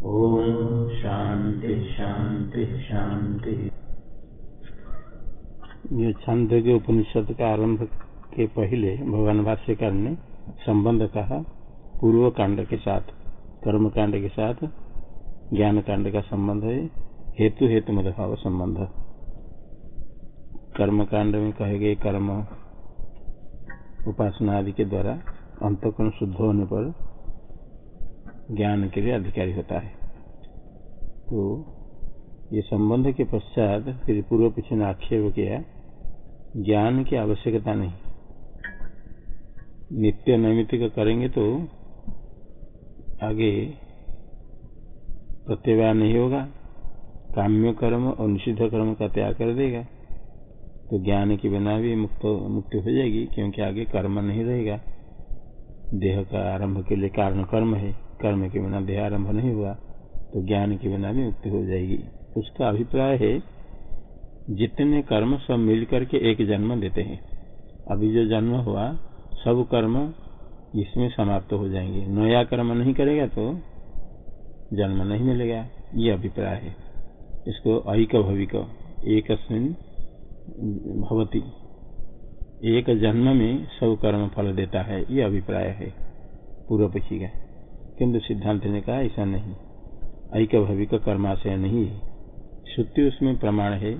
ॐ शान्ति शान्ति शान्ति ये छंद के उपनिषद का आरंभ के पहले भगवान भाष्यकार ने संबंध कहा, पूर्व कांड के साथ, कर्म कांड के साथ, ज्ञान कांड का संबंध है, हेतु हेतु मदभाव संबंध। कर्म कांड में कहे गए कर्म, उपासना आदि के द्वारा अंतकरण शुद्ध होने पर ज्ञान के लिए अधिकारी होता है। तो ये संबंध के पश्चात फिर पूर्व पीछे ने आक्षेप किया, ज्ञान की आवश्यकता नहीं। नित्य नैमित्तिक करेंगे तो आगे प्रत्यवाय नहीं होगा। काम्य कर्म और निषिद्ध कर्म का त्याग कर देगा। तो ज्ञान के बिना भी मुक्त, मुक्ति हो जाएगी, क्योंकि आगे कर्म नहीं रहेगा। देह का आरंभ के लिए कारण कर्म है। कर्म के बिना देह आरंभ नहीं हुआ तो ज्ञान के बिना भी मुक्ति हो जाएगी। उसका अभिप्राय है, जितने कर्म सब मिल करके एक जन्म देते हैं, अभी जो जन्म हुआ, सब कर्म इसमें समाप्त हो जाएँगे। नया कर्म नहीं करेगा तो जन्म नहीं मिलेगा, ये अभिप्राय है। इसको ऐक भविक एक भवती। एक जन्म में सब कर्म फल देता है, ये अभिप्राय है। पूर्व पक्षी का। किंतु सिद्धांत ने कहा, ऐसा नहीं। ऐक भविक कर्माशय नहीं है। श्रुति उसमें प्रमाण है।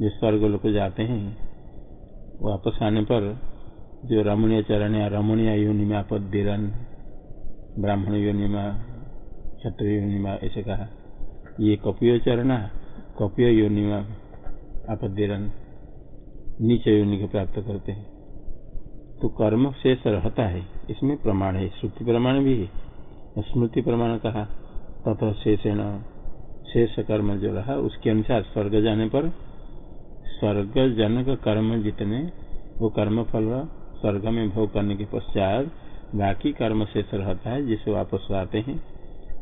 जो स्वर्ग लोग जाते हैं, वापस आने पर जो रमणीय चरण या रमणीय योनि में आपदिरन ब्राह्मण योनि में क्षत्रिय ऐसे कहा। ये कपियो चरण, कपियो योनि में नीचे योनि को प्राप्त करते हैं। तो कर्म शेष रहता है। इसमें प्रमाण है। श्रुति प्रमाण भी है। स्मृति प्रमाण कहा, तथा शेषेण शेष कर्म जो रहा उसके अनुसार स्वर्ग जाने पर स्वर्ग जनक कर्म जितने, वो कर्म फल स्वर्ग में भोग करने के पश्चात बाकी कर्म शेष रहता है, जिसे वापस आते हैं,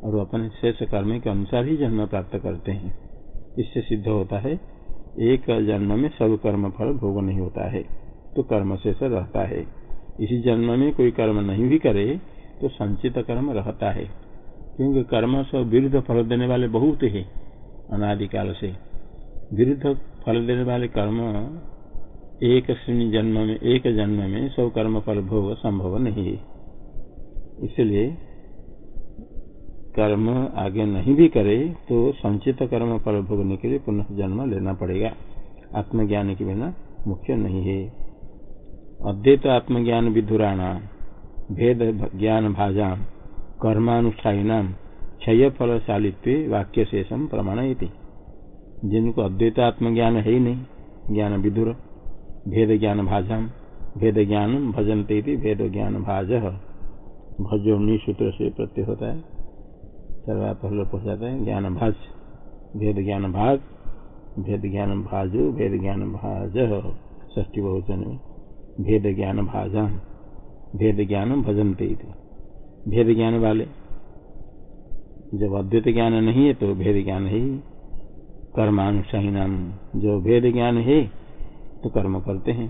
और अपने शेष कर्म के अनुसार ही जन्म प्राप्त करते हैं। इससे सिद्ध होता है, एक जन्म में सब कर्म फल भोग नहीं होता है तो कर्म शेष रहता है। इसी जन्म में कोई कर्म नहीं भी करे तो संचित कर्म रहता है। क्योंकि कर्म सब विरुद्ध फल देने वाले बहुत है अनादिकाल से। विरुद्ध फल देने वाले कर्म एक जन्म में, एक जन्म में सब कर्म फल भोग संभव नहीं है। इसलिए कर्म आगे नहीं भी करे तो संचित कर्म फल भोगने के लिए पुनः जन्म लेना पड़ेगा। आत्मज्ञान के बिना मुख्य नहीं है। अद्वैत आत्मज्ञान विधुराणा भेद ज्ञान भाजा कर्मानुष्ठाना क्षय फलशालित्व वाक्य शेषम प्रमाण जिनको अद्वैत आत्मज्ञान है ही नहीं, ज्ञान विदुर, भेद ज्ञान भाजा भेद ज्ञान भजनते भेद ज्ञान भाज। भजो सूत्र से प्रत्यय होता है। सर्वा पहले पहुंचाता है, ज्ञान भाज, भेद ज्ञान भाग, भेद ज्ञान भाजो, भेद ज्ञान भाज। ष्टी बहुचन भेद ज्ञान भाजा भेद ज्ञान भजनते भेद ज्ञान वाले, जब अद्वैत ज्ञान नहीं है तो भेद ज्ञान है ही। कर्मानुष्ठान जो भेद ज्ञान है तो कर्म करते हैं।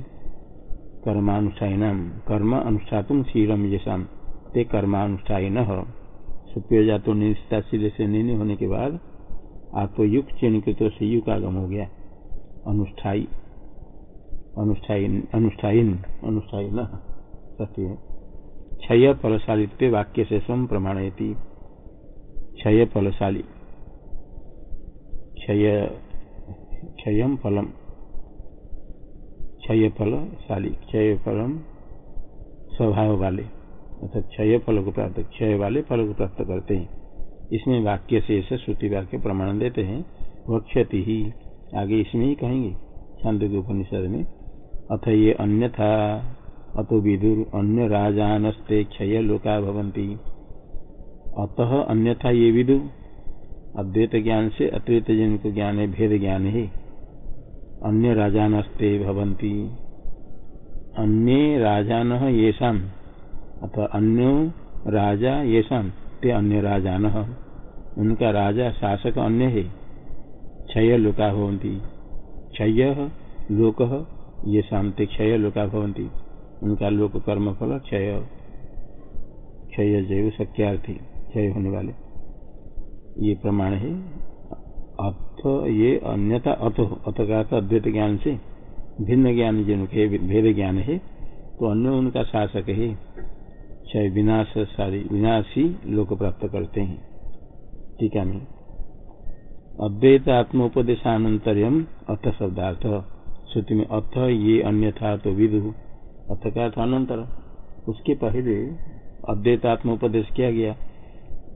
कर्मानुष्ठान कर्म अनुष्ठातुम शीरम जैसा ते कर्मानुष्ठान सुप्रिय जातो निष्ठा सिरे से निर्णय होने के बाद आपको युग चिन्हित से युग आगम हो गया। अनुष्ठाई अनुष्ठाई अनुष्ठाइन अनुष्ठाई न सत्य क्षय फलशालित्व वाक्य से स्वयं प्रमाणयती क्षय फलशाली। क्षय क्षय फलम। क्षय फलशाली। क्षय फलम स्वभाव वाले अर्थात क्षय फल को प्राप्त, क्षय वाले फल को प्राप्त करते हैं। इसमें वाक्य से ऐसे श्रुति वाक्य प्रमाण देते हैं। क्षति ही। आगे इसमें ही कहेंगे। छांद के उपनिषद में। अथ ये अन्यथा। अतो विदुर अन्य राजानस्ते क्षय लोका भवंती अतः अन्यथा ये विदु अद्वैत ज्ञान से अद्वैत जिनको ज्ञान है, भेद ज्ञान है, अन्य राजानस्ते भवंती अन्य राजान ये अथवा अन्य राजा ये ते अन्य राजान। उनका राजा शासक अन्य है, क्षय लोका भवंती क्षय लोक ये शांति क्षय लोका भवंती उनका लोक कर्म फल क्षय क्षय जैव सत्यार्थी क्षय होने वाले। ये प्रमाण है। अथ ये अन्यथा अथ अथ का अद्वैत ज्ञान से भिन्न ज्ञान जिनके भेद ज्ञान है तो अन्य उनका शासक है। क्षय विनाश सारी, विनाश ही लोक प्राप्त करते हैं। ठीक है मैं अद्वैत आत्मोपदेशानंतरम अथ शब्दार्थ। श्रुति में अथ ये अन्यथा तो विदु। अथ का अनंतर उसके पहले अद्वैतात्मोपदेश किया गया।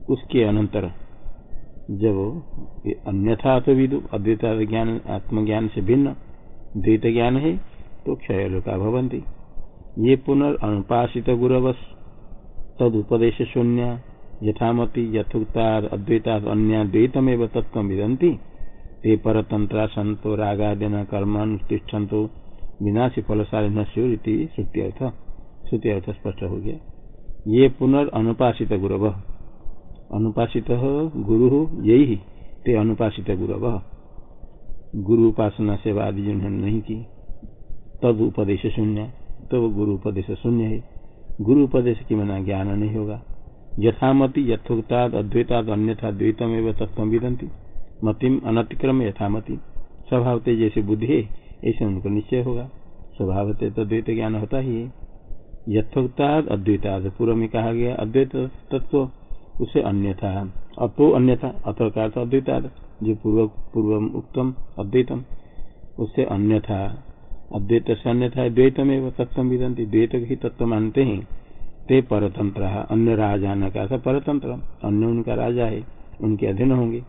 उसके अनंतर जब अन्यथा तो विदु अद्वैत ज्ञान आत्मज्ञान से भिन्न द्वैत ज्ञान है तो क्षय लोका भवंती। ये पुनर्नुपासित गुरवश तद उपदेश शून्य, यथामति यथोक्ताद अद्वैताद अन्याद्वैतमेव तत्व विदंती ते परतंत्रा संतो रागादिन कर्मानुष्ठिष्ठंतो विनाशी फलशाली न श्रुति अर्थ श्रुति अर्थ स्पष्ट हो गया। ये पुनर्नुपासित गुरव। अनुपासित गुरु यही ते अनुपासित गुरव। गुरु उपासना सेवा आदि जिन्होंने नहीं की, तब उपदेश शून्य तब गुरु उपदेश शून्य है। गुरु उपदेश की मना ज्ञान नहीं होगा। यथामति यथोक्ताद अद्वैताद अन्यथा द्वैतम एवं तत्व विदंती मतिम अनतिक्रम यथामति। स्वभावते जैसे बुद्धि है ऐसे उनको निश्चय होगा। स्वभावते तो द्वैत ज्ञान होता ही है। यथोक्ताद अद्वैताद, पूर्व में कहा गया अद्वैत तत्व उसे अन्यथा अतो अन्यथा अतो का अद्वैताद, जो पूर्व पूर्व उत्तम अद्वैतम उससे अन्यथा। अद्वैत से अन्यथा द्वैतम एवं तत्व विदंती द्वैत ही तत्व मानते हैं। ते परतंत्र, अन्य राजा न का परतंत्र अन्य उनका राजा है, उनके अधीन होंगे।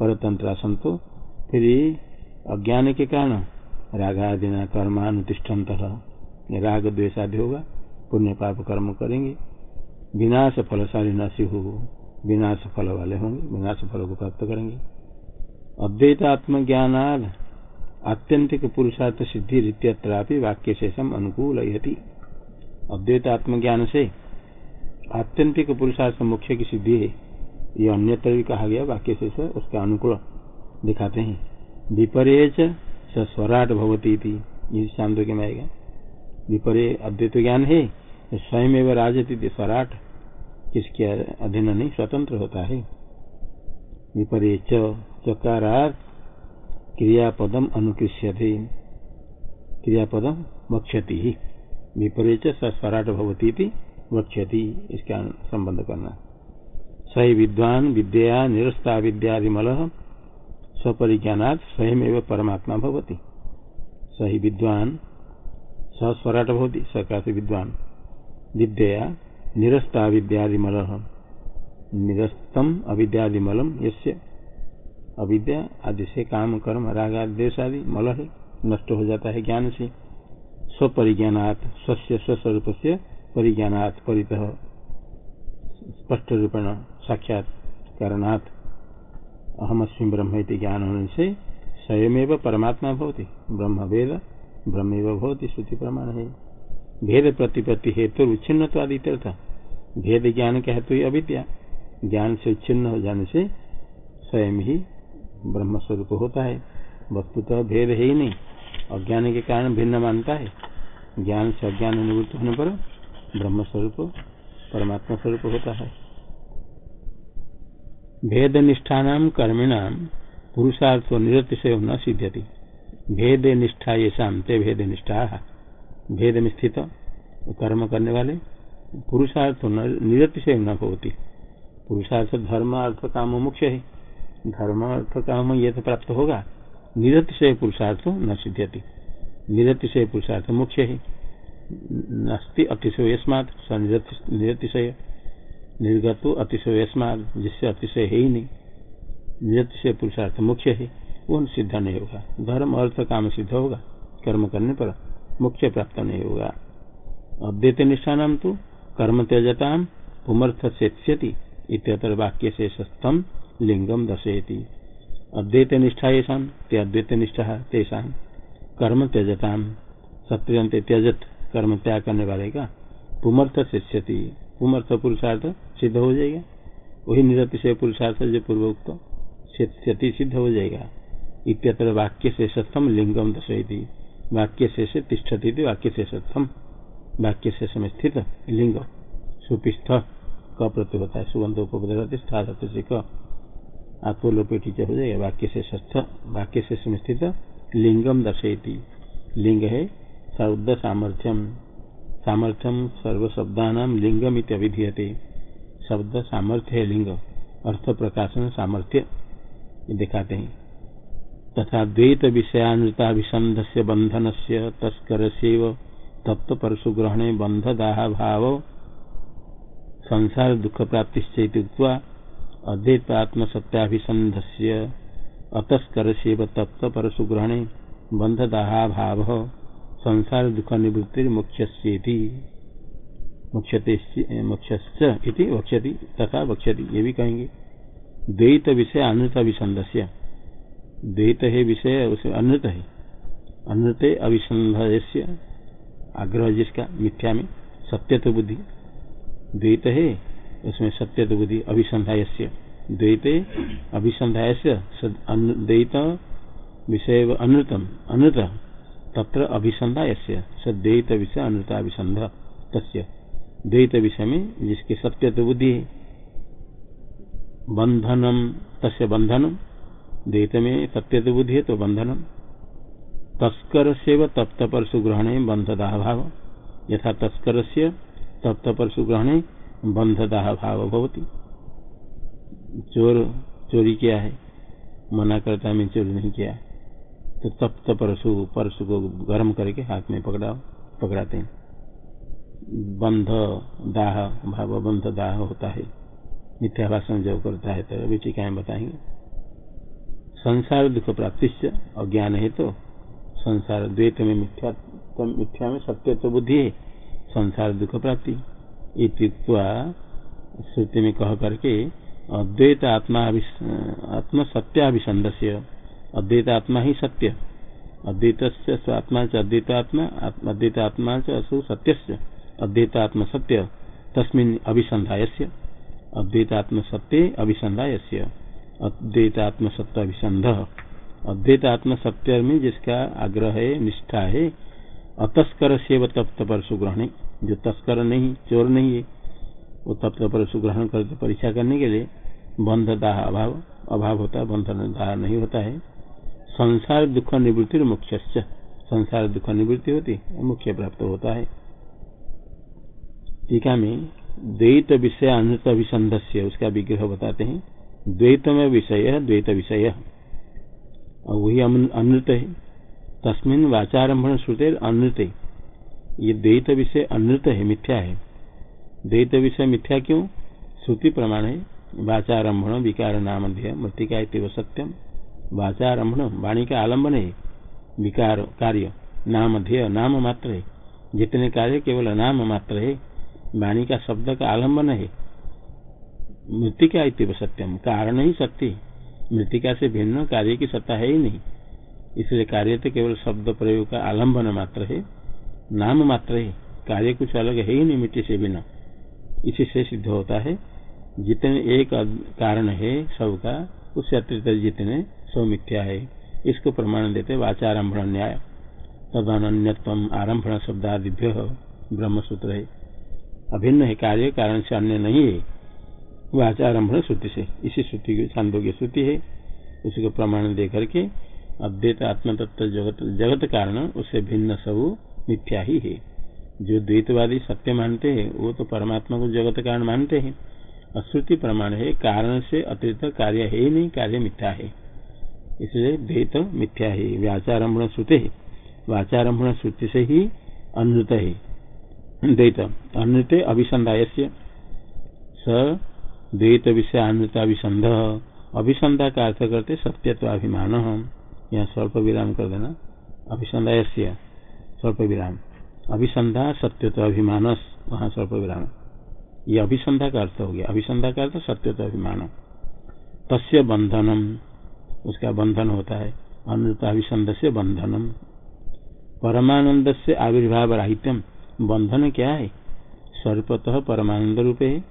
परतंत्र संतो, फिर अज्ञान के कारण रागादिना कर्मानुतिष्ठत राग द्वेषादि होगा पुण्य पाप कर्म करेंगे। विनाश फलशाली नशी हो विनाश फल वाले होंगे विनाश फल को प्राप्त करेंगे। अद्वैत आत्मज्ञानाद आत्यंतिक पुरुषार्थ सिद्धि रीत्यत्रापि वाक्य शेषम अनुकूल अद्वैत आत्मज्ञान से आत्यंतिक पुरुषार्थ मुख्य की सिद्धि है। ये अन्यत्र भी कहा गया वाक्य शेष उसका अनुकूल दिखाते हैं। विपरेच स्वराट भवती थी शांत के में आएगा विपरे अद्वैत ज्ञान है स्वयं एवं राजती स्वराट, किसके अधीन नहीं स्वतंत्र होता है। विपरे चकारात क्रियापदम अनुकृष्य थे क्रियापदम वक्षति ही। विपरे स्वराट भवती वक्षति इसका संबंध करना। सही विद्वान विद्या निरस्ता विद्यादिमल स्वपरिज्ञानात् स्वयं परमात्मा भवती। सही विद्वान स्वराट भवती सका विद्वान। विद्या निरस्ता अविद्यादिमल निरस्तम अविद्यादिमलम यस्य। अविद्या आदि से काम, कर्म, राग आदेश आदि मल है नष्ट हो जाता है ज्ञान से स्वपरिज्ञात स्वस्य स्वस्वरूप से परिज्ञात परित। स्पष्ट रूपेण साक्षात करणात् अहमअस्मी ब्रह्म ज्ञान होने से स्वयं परमात्मा भवती। ब्रह्म वेद ब्रह्म भवती श्रुति प्रमाण है भेद प्रतिपत्ति हेतु उच्छिन्न आदि था भेद ज्ञान का हेतु अविद्या। ज्ञान से उच्छिन्न हो जाने से स्वयं ही ब्रह्म स्वरूप होता है। वस्तु तो भेद है ही नहीं। अज्ञान के कारण भिन्न मानता है। ज्ञान से अज्ञान निवृत्त होने पर ब्रह्म स्वरूप परमात्मा स्वरूप होता है। भेद निष्ठान कर्मिणाम पुरुषार्थ निरतिशय न सिद्ध्यति। भेद निष्ठा ये शांति भेद निष्ठा भेद में स्थित कर्म करने वाले पुरुषार्थ निरतिशय न होती पुरुषार्थ धर्म अर्थ काम मुख्य है धर्म अर्थ काम ये तो प्राप्त होगा। निरतिशय पुरुषार्थ न सिद्ध्यति। निरतिशय पुरुषार्थ मुख्य है नस्ति अतिशय यस्मात। निरतिशय। निर्गत अतिशय यस्मात जिससे अतिशय है ही नहीं। निरतिशय पुरुषार्थ मुख्य है, वो सिद्ध नहीं होगा। धर्म अर्थ काम सिद्ध होगा, कर्म करने पर मुख्य प्राप्त नहीं होगा। अद्वैत निष्ठान तो कर्म त्यजता पुमर्थ सेत्स्यति इतर वाक्य से सस्तम लिंगम दर्शयति। अद्वैत निष्ठा ये ते अद्वैत निष्ठा तेषा। कर्म त्यजता सत्रियंत त्यजत, कर्म त्याग करने वाले का, पुमर्थ शिष्यति पुमर्थ पुरुषार्थ सिद्ध हो जाएगा। वही निरतिशय पुरुषार्थ जो पूर्वोक्त क्षति सिद्ध हो जाएगा। इत्यत्र वाक्य से सत्थम लिंगम दर्शयती। वाक्य से तिष्ठती थी वाक्य से सत्थम वाक्य शेष में स्थित लिंग। सुपिष्ठ क प्रत्यु होता है। सुगंध उपतिष्ठा से क। आत्मलोपेटी हो जाएगा। वाक्य से स्थ वाक्य शेष में स्थित लिंगम दर्शयती। लिंग है शब्द सामर्थ्यम। सामर्थ्यम सर्वशब्दानाम लिंगम अभिधीयते शब्द सामर्थ्य है लिंग अर्थ प्रकाशन सामर्थ्य दिखाते हैं। तथा द्वैत विषयानृताभिसंध से बंधन से तस्कर से तत्व परशु ग्रहणे बंध दाह भाव संसार दुख प्राप्ति अद्वैतात्म सत्याभिसंध से अतस्कर से तत्व परशु ग्रहणे बंध दाहा भाव संसार दुख निवृत्ति मुख्य मुख्यते वक्ष्यति तथा वक्ष्यति ये भी कहेंगे। द्वैत विषय, अनृत अभिसंधस्य। द्वैत है विषय, उसे अनृत है। अनृत अभिसंधस्य, आग्रह जिसका, मिथ्या में सत्य तो बुद्धि। द्वैत है, उसमें सत्य तो बुद्धि अभिसंधाय द्वैत अभिसंधाय द्वैत विषय अनृतम, अनृत। तत्र अभिसंधा अभिसंधाय सद्वैत विषय अनृत अभिसंध तस्य। द्वैत विषय में जिसके सत्य तो बुद्धि है। बंधनम तस्य बंधनम द्वैत में सत्य तो बुद्धि है तो बंधनम तस्कर से तप्त परशु ग्रहणे बंधदाह भाव यथा तस्कर से तप्त परशु ग्रहणे बंधदाह भाव भवती। चोर, चोरी किया है। मना करता मैं चोरी नहीं किया तो तप्त परशु परशु को गर्म करके हाथ में पकड़ा पकड़ाते हैं। बंध दाह, भाव बंध दाह होता है। मिथ्या भाषण जब करता है तो अभी बताएँगे। संसार दुख प्राप्ति अज्ञान है तो संसार द्वैत में मिथ्या तो मिथ्या में सत्य तो बुद्धि है। संसार दुख प्राप्ति। श्रुति में कह करके, अद्वैत आत्मा आत्मा सत्याभिसंध से अद्वैत आत्मा ही सत्य। अद्वैत आत्मा च अद्वैत आत्मा अद्वैत आत्मा चु सत्य अद्वैत आत्म सत्य, तस्मिन अभिसंधाय अद्वैत आत्म सत्य अभिसंधाय अद्वैत आत्म सत्य अभिसंध अद्वैत आत्म सत्य में जिसका आग्रह है, निष्ठा है, अतस्कर से व तप्त पर सुग्रहण। जो तस्कर नहीं, चोर नहीं है, वो तप्त पर सुग्रहण करके परीक्षा करने के लिए बंध दाह अभाव अभाव होता है बंधन दाह नहीं होता है। संसार दुख निवृत्ति मुख्य संसार दुख निवृत्ति होती मुख्य प्राप्त होता है। टीका में द्वैत विषय अनृत अभिसंध उसका विग्रह बताते हैं। द्वैत में विषय, द्वैत विषय। और वही अनृत है। तस्मिन वाचारंभ श्रुते अनृत। ये द्वैत विषय अनृत है, मिथ्या है। द्वैत विषय मिथ्या क्यों? श्रुति प्रमाण है। वाचारंभण विकार नाम मृतिका सत्यम। वाचारंभण वाणी का आलंबन है विकार, कार्य, नाम ध्येय, नाम मात्र। है जितने कार्य केवल नाम मात्र है वाणी का शब्द का आलंबन है। मृतिका सत्यम, कारण ही सत्य मृतिका से भिन्न कार्य की सत्ता है ही नहीं। इसलिए कार्य तो केवल शब्द प्रयोग का आलंबन मात्र है, नाम मात्र है। कार्य कुछ अलग है ही नहीं, मिट्टी से बिना इसी से सिद्ध होता है, जितने एक कारण है सबका उससे अतिरिक्त जितने सब मिथ्या है। इसको प्रमाण देते वाचारंभण न्याय। तदन्यत्व आरंभण शब्दादिभ्य ब्रह्म सूत्र है। अभिन्न है कार्य, कारण से अन्य नहीं है। वो आचारंभ श्रुति से। इसी श्रुति की छांदोग्य श्रुति है। उसी को प्रमाण दे करके अद्वैत आत्म तत्व जगत जगत कारण उससे भिन्न सब मिथ्या ही है। जो द्वैतवादी सत्य मानते हैं, वो तो परमात्मा को जगत कारण मानते हैं। अश्रुति प्रमाण है, कारण से अतिरिक्त कार्य है ही नहीं, कार्य मिथ्या है। इसलिए द्वैत मिथ्या है व्याचारंभ श्रुति है वाचारंभ श्रुति से ही अनृत है द्वैत अनृत अभिसंधाय स द्वैत विषय अभिसंध अभिसंधा का अर्थ करते सत्यत्वाभिमान। यहाँ स्वल्प विराम कर देना। अभिसंधा स्वल्प विराम अभिसंधा सत्यत्वाभिमान वहाँ स्वल्प विराम ये अभिसंधा का अर्थ हो गया। अभिसंधा का अर्थ सत्यत्वाभिमान। तस्य बंधनम उसका बंधन होता है। अनुताभिसंध से बंधनम। परमानंद से आविर्भाव राहित्यम बंधन क्या है? स्वरूपतः परमानंद रूप है।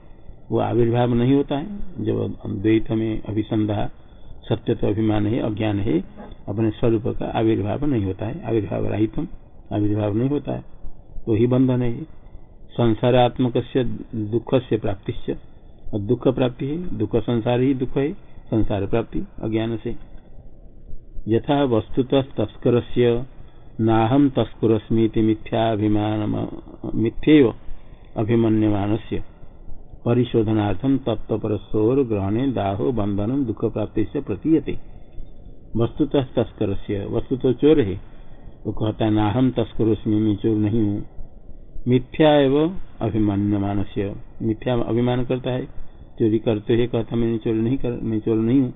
वो आविर्भाव नहीं होता है। जब द्वैत में अभिसंधा सत्य तो अभिमान है, अज्ञान है, अपने स्वरूप का आविर्भाव नहीं होता है। आविर्भाव राहितम आविर्भाव नहीं होता है। तो ही बंधन है। संसारात्मक से दुख से प्राप्ति और दुख प्राप्ति है। दुख संसार ही दुख है। संसार प्राप्ति, अज्ञान से। यथा वस्तुत तस्कर से नाहम तस्कुरस्मी मिथ्याभिमान मिथ्यव अभिमन्यमान से परिशोधनार्थम तत्वपरस्वर ग्रहणे दाहो बंधन दुख प्राप्ति से प्रतीयते। वस्तुतः तस्कर से वस्तु तो चोर है वो कहता है नाहम तस्करोस्मी मैं चोर नहीं हूँ। मिथ्या एवं अभिमान्य मानस्य मिथ्या अभिमान करता है। चोरी करते हुए कहता, मैंने चोरी नहीं कर, मैं चोर नहीं हूँ।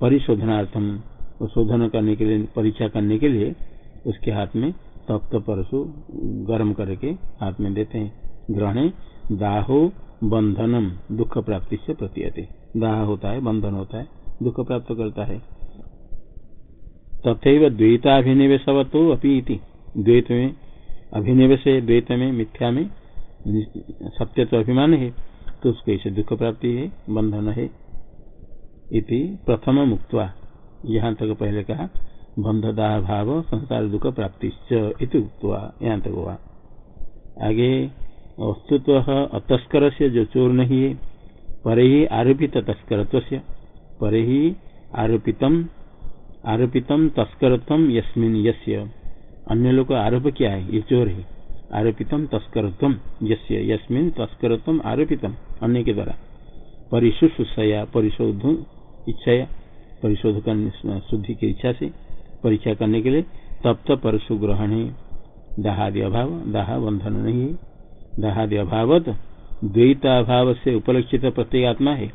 परिशोधनार्थम, वो शोधन करने के लिए, परीक्षा करने के लिए उसके हाथ में तप्त परशु गर्म करके हाथ में देते हैं। ग्रहण, दाहो बंधनम, दुख प्राप्ति से प्रतीयते। दाह होता है, बंधन होता है, दुख प्राप्त करता है। तथा द्वैताभिनिवेशवतो अपी द्वैत में, अभिनिवेश, द्वैत में, मिथ्या में, सत्य तो अभिमान है। तो उसको ऐसे दुख प्राप्ति है, बंधन है। इति प्रथम मुक्त यहाँ तक पहले कहा बंधदा भाव संसार दुख प्राप्ति उक्तवा। यहाँ तक हुआ। आगे, वस्तुत्व अतस्कर से जो चोर नहीं है, पर ही आरोपित तस्करत्व से पर ही आरोपितम आरोपितम तस्करत्व यस्मिन यस्य। अन्य लोग आरोप क्या है, ये चोर है। आरोपितम तस्करत्व यस्य यस्मिन तस्करत्व आरोपितम, अन्य के द्वारा। परिशुषया परिशोध इच्छा परिशोध करने शुद्धि की इच्छा से परीक्षा करने के लिए तब तक परशु ग्रहण है दाहादि अभाव, दाह बंधन नहीं है। दाहादि अभावत द्वैत अभाव से उपलक्षित प्रत्येगात्मा है।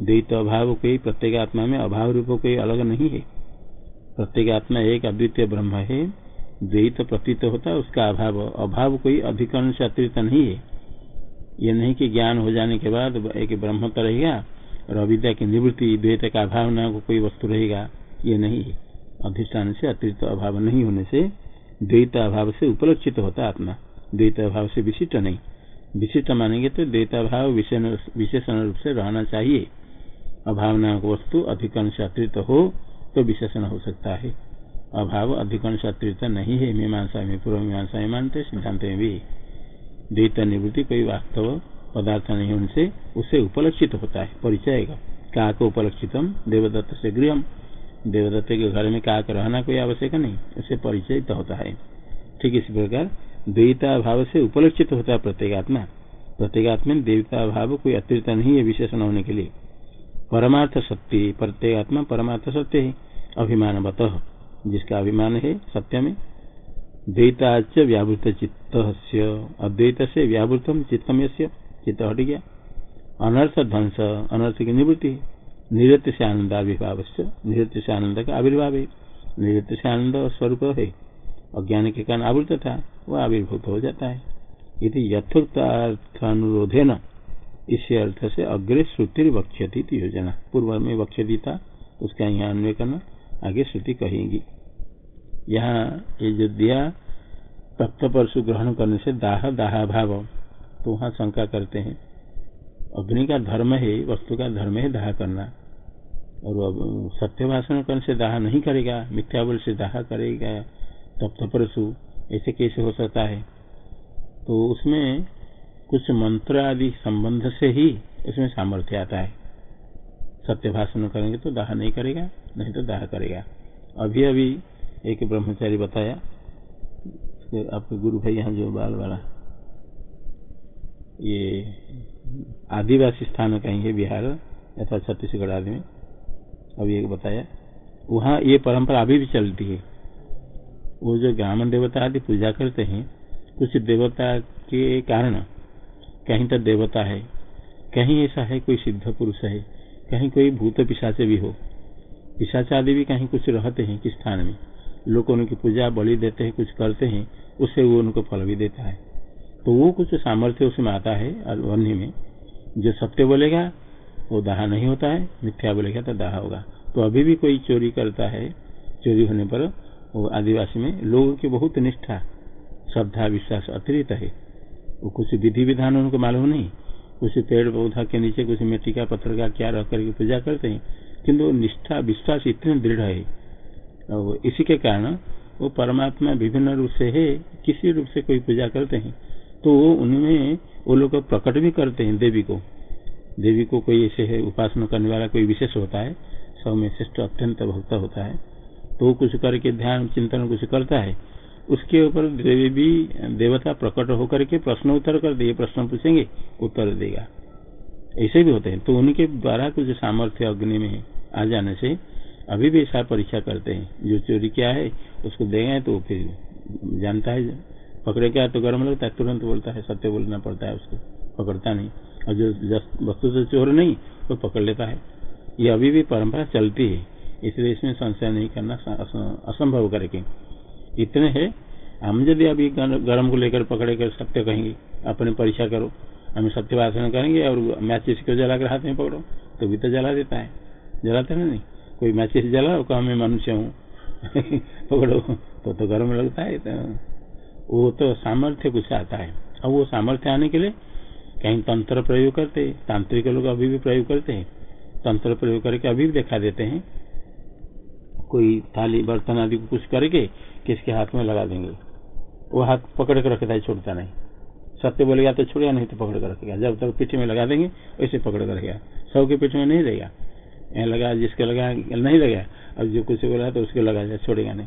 द्वैत अभाव कोई प्रत्येगात्मा में अभाव रूप कोई अलग नहीं है। प्रत्येगात्मा एक अद्वितीय ब्रह्म है। द्वैत प्रतीत होता है, उसका अभाव अभाव कोई अधिकरण से अतिरिक्त नहीं है। ये नहीं कि ज्ञान हो जाने के बाद एक ब्रह्म तो रहेगा, और अविद्या की निवृत्ति, द्वैत का अभाव न को कोई वस्तु रहेगा, ये नहीं है। अधिष्ठान से अतिरिक्त अभाव नहीं होने से द्वैत अभाव से उपलक्षित होता आत्मा। द्वैत अभाव से विशिष्ट नहीं। विशिष्ट मानेंगे तो द्वैत अभाव विशेषण रूप से रहना चाहिए। अभावना वस्तु अधिकांश अतिरिक्त हो तो विशेषण हो सकता है। अभाव अधिकरण से अतिरिक्त नहीं है। मीमांसा में पूर्व मीमांसा में मानते, सिद्धांत में भी। द्वित निवृत्ति कोई वास्तव पदार्थ नहीं, उनसे, उसे उपलक्षित होता है। परिचय का। का उपलक्षितम, देवदत्त से गृह देवदत्त के घर में का रहना कोई आवश्यक नहीं, उसे परिचय होता है। ठीक इसी प्रकार द्वैता भाव से उपलक्षित होता है प्रत्येगात्मा। प्रत्येगात्मा देवता भाव कोई अतिरिक्त नहीं है विशेषण होने के लिए। परमार्थ सत्य, प्रत्येगात्मा परमार्थ सत्य है। अभिमान बत जिसका अभिमान है सत्य में। द्वैताच व्यावृत चित्त अद्वैत से व्यावृतम चित्तम चित्त हट गया। अनर्थ ध्वंस अनर्थ की निवृत्ति। निरत से आनंद आविर्भाव निरत से आनंद का आविर्भाव है। निरत से आनंद स्वरूप है। अज्ञान के कारण आवृत था, वह आविर्भूत हो जाता है। यदि यथोक्तार्थानुरोधे न इसी अर्थ से अग्रे श्रुति वक्ष्यति योजना। पूर्व में वक्ष्यति था, उसका यहाँ अन्वय करना। आगे श्रुति कहेंगी। यहाँ ये जो दिया तत्व परशु ग्रहण करने से दाह दाह भाव तो वहाँ शंका करते हैं। अग्नि का धर्म है, वस्तु का धर्म है दाह करना। और अब सत्य भाषण करने से दाह नहीं करेगा, मिथ्या बोल से दाह करेगा तप्त परशु ऐसे कैसे हो सकता है? तो उसमें कुछ मंत्र आदि संबंध से ही उसमें सामर्थ्य आता है। सत्य भाषण करेंगे तो दाह नहीं करेगा, नहीं तो दाह करेगा। अभी अभी एक ब्रह्मचारी बताया आपके गुरु भाई यहाँ जो बाल वाला, ये आदिवासी स्थान कहेंगे बिहार, अथवा छत्तीसगढ़ आदि में, अभी एक बताया, वहाँ ये परंपरा अभी भी चलती है। वो जो ग्राम देवता आदि पूजा करते हैं, कुछ देवता के कारण, कहीं तो देवता है, कहीं ऐसा है कोई सिद्ध पुरुष है कहीं कोई भूत पिशाचे भी हो। पिशाच आदि भी कहीं कुछ रहते हैं किस स्थान में। लोग उनकी पूजा, बलि देते हैं, कुछ करते हैं, उससे वो उनको फल भी देता है। तो वो कुछ सामर्थ्य उसमें आता है वन्य में। जो सत्य बोलेगा, वो दाह नहीं होता है, मिथ्या बोलेगा तो दाह होगा। तो अभी भी कोई चोरी करता है, चोरी होने पर वो आदिवासी में लोगों की बहुत निष्ठा, श्रद्धा, विश्वास अतिरिक्त है। वो कुछ विधि विधान उनको मालूम नहीं। कुछ पेड़ पौधा के नीचे कुछ मिट्टी का पत्थर का क्या रख करके पूजा करते हैं। किंतु निष्ठा, विश्वास इतने दृढ़ है। और इसी के कारण वो परमात्मा विभिन्न रूप से है, किसी रूप से कोई पूजा करते हैं। तो वो उनमें, वो लोग प्रकट भी करते हैं देवी को। देवी को कोई ऐसे है, उपासना करने वाला कोई विशेष होता है, सब में श्रेष्ठ अत्यंत भक्त होता है। तो कुछ करके ध्यान, चिंतन कुछ करता है। उसके ऊपर देवी देवता प्रकट होकर के प्रश्न उत्तर कर दे प्रश्न पूछेंगे, उत्तर देगा। ऐसे भी होते हैं। तो उनके द्वारा कुछ सामर्थ्य अग्नि में आ जाने से अभी भी ऐसा परीक्षा करते हैं। जो चोरी किया है, उसको देंगे तो फिर जानता है, पकड़े क्या तो गर्म लगता है, तुरंत बोलता है, सत्य बोलना पड़ता है उसको, पकड़ता नहीं। और जो वस्तु से चोर नहीं, वो तो पकड़ लेता है। ये अभी भी परंपरा चलती है, इसलिए इसमें संशय नहीं करना असंभव करके इतने है। हम यदि अभी गर्म को लेकर पकड़े कर सत्य कहेंगे, अपने परीक्षा करो। हम सत्य भाषण करेंगे और मैचिस को जला कर हाथ में पकड़ो तो भी तो जला देता है। जलाते ना नहीं? कोई मैचिस जला कहा, मैं मनुष्य हूँ। पकड़ो। तो तो गर्म लगता है तो वो तो सामर्थ्य कुछ आता है। अब वो सामर्थ्य आने के लिए कहीं तंत्र प्रयोग करते तांत्रिक लोग अभी भी प्रयोग करते हैं। तंत्र प्रयोग करके अभी भी दिखा देते हैं। कोई थाली, बर्तन आदि को कुछ करके किसके हाथ में लगा देंगे। वो हाथ पकड़ कर रखता है, छोड़ता नहीं। सत्य बोलेगा तो छोड़ेगा, नहीं तो पकड़ कर रखेगा। जब तक पीठ में लगा देंगे, वैसे पकड़ कर रखेगा। सब के पीठ में नहीं रहेगा। यहाँ लगा, जिसके लगा, नहीं लगा अब जो कुछ बोला तो उसके लगा जाए छोड़ेगा नहीं।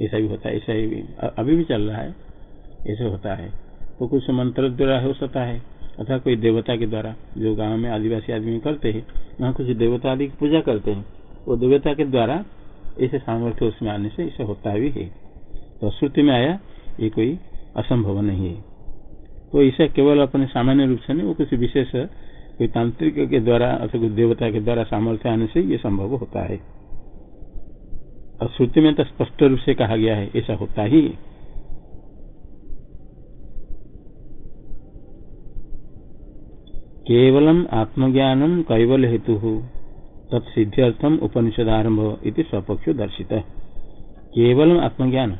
ऐसा भी होता है, ऐसा ही अभी भी चल रहा है। ऐसे होता है। तो कुछ मंत्र द्वारा हो सकता है। अथवा कोई देवता के द्वारा, जो गाँव में आदिवासी आदमी करते हैं, वहाँ कुछ देवता आदि की पूजा करते हैं। वो देवता के द्वारा ऐसे सामर्थ्य उसमें आने से इसे होता भी है। तो श्रुति में आया, ये कोई असंभव नहीं है। तो इसे केवल अपने सामान्य रूप से नहीं, वो किसी विशेष कोई तांत्रिक के द्वारा अथवा कोई देवता के द्वारा सामर्थ्य आने से ये संभव होता है। और श्रुति में तो स्पष्ट रूप से कहा गया है, ऐसा होता ही। केवलम आत्मज्ञानम कैवल हेतु तत्सिद्ध्यर्थम उपनिषदारंभ इति स्वपक्ष दर्शित। केवल आत्मज्ञान।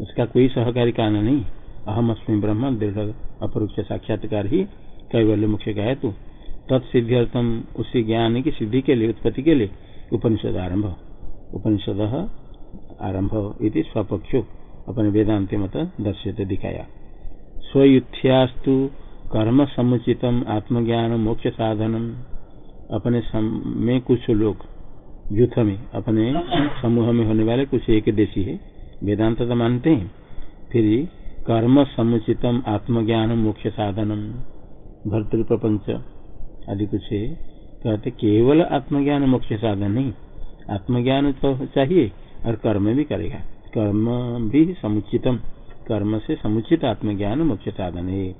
उसका कोई सहकारी कारण नहीं। अहम अस्मी ब्रह्म, दृढ़, अपरोक्ष साक्षात्कार ही कैवल्य मुख्य का हेतु तत्सिद्ध्यर्थम उसी ज्ञान की सिद्धि के लिए, उत्पत्ति के लिए उपनिषद आरंभ उपनिषद आरंभ इति स्वपक्षो अपने वेदांत मत दर्शित दिखाया। स्वयुथ्यास्तु कर्म समुचितम आत्मज्ञान मोक्ष साधनम। अपने में कुछ लोग युथ में, अपने समूह में होने वाले कुछ एक देशी है, वेदांत तो मानते हैं। फिर कर्म समुचितम, आत्मज्ञान मुख्य साधनम भर्तृ प्रपंच आदि कुछ है। कहते केवल आत्मज्ञान मुख्य साधन नहीं, आत्मज्ञान तो चाहिए और कर्म भी करेगा। कर्म भी समुचितम, कर्म से समुचित आत्मज्ञान मुख्य साधन है।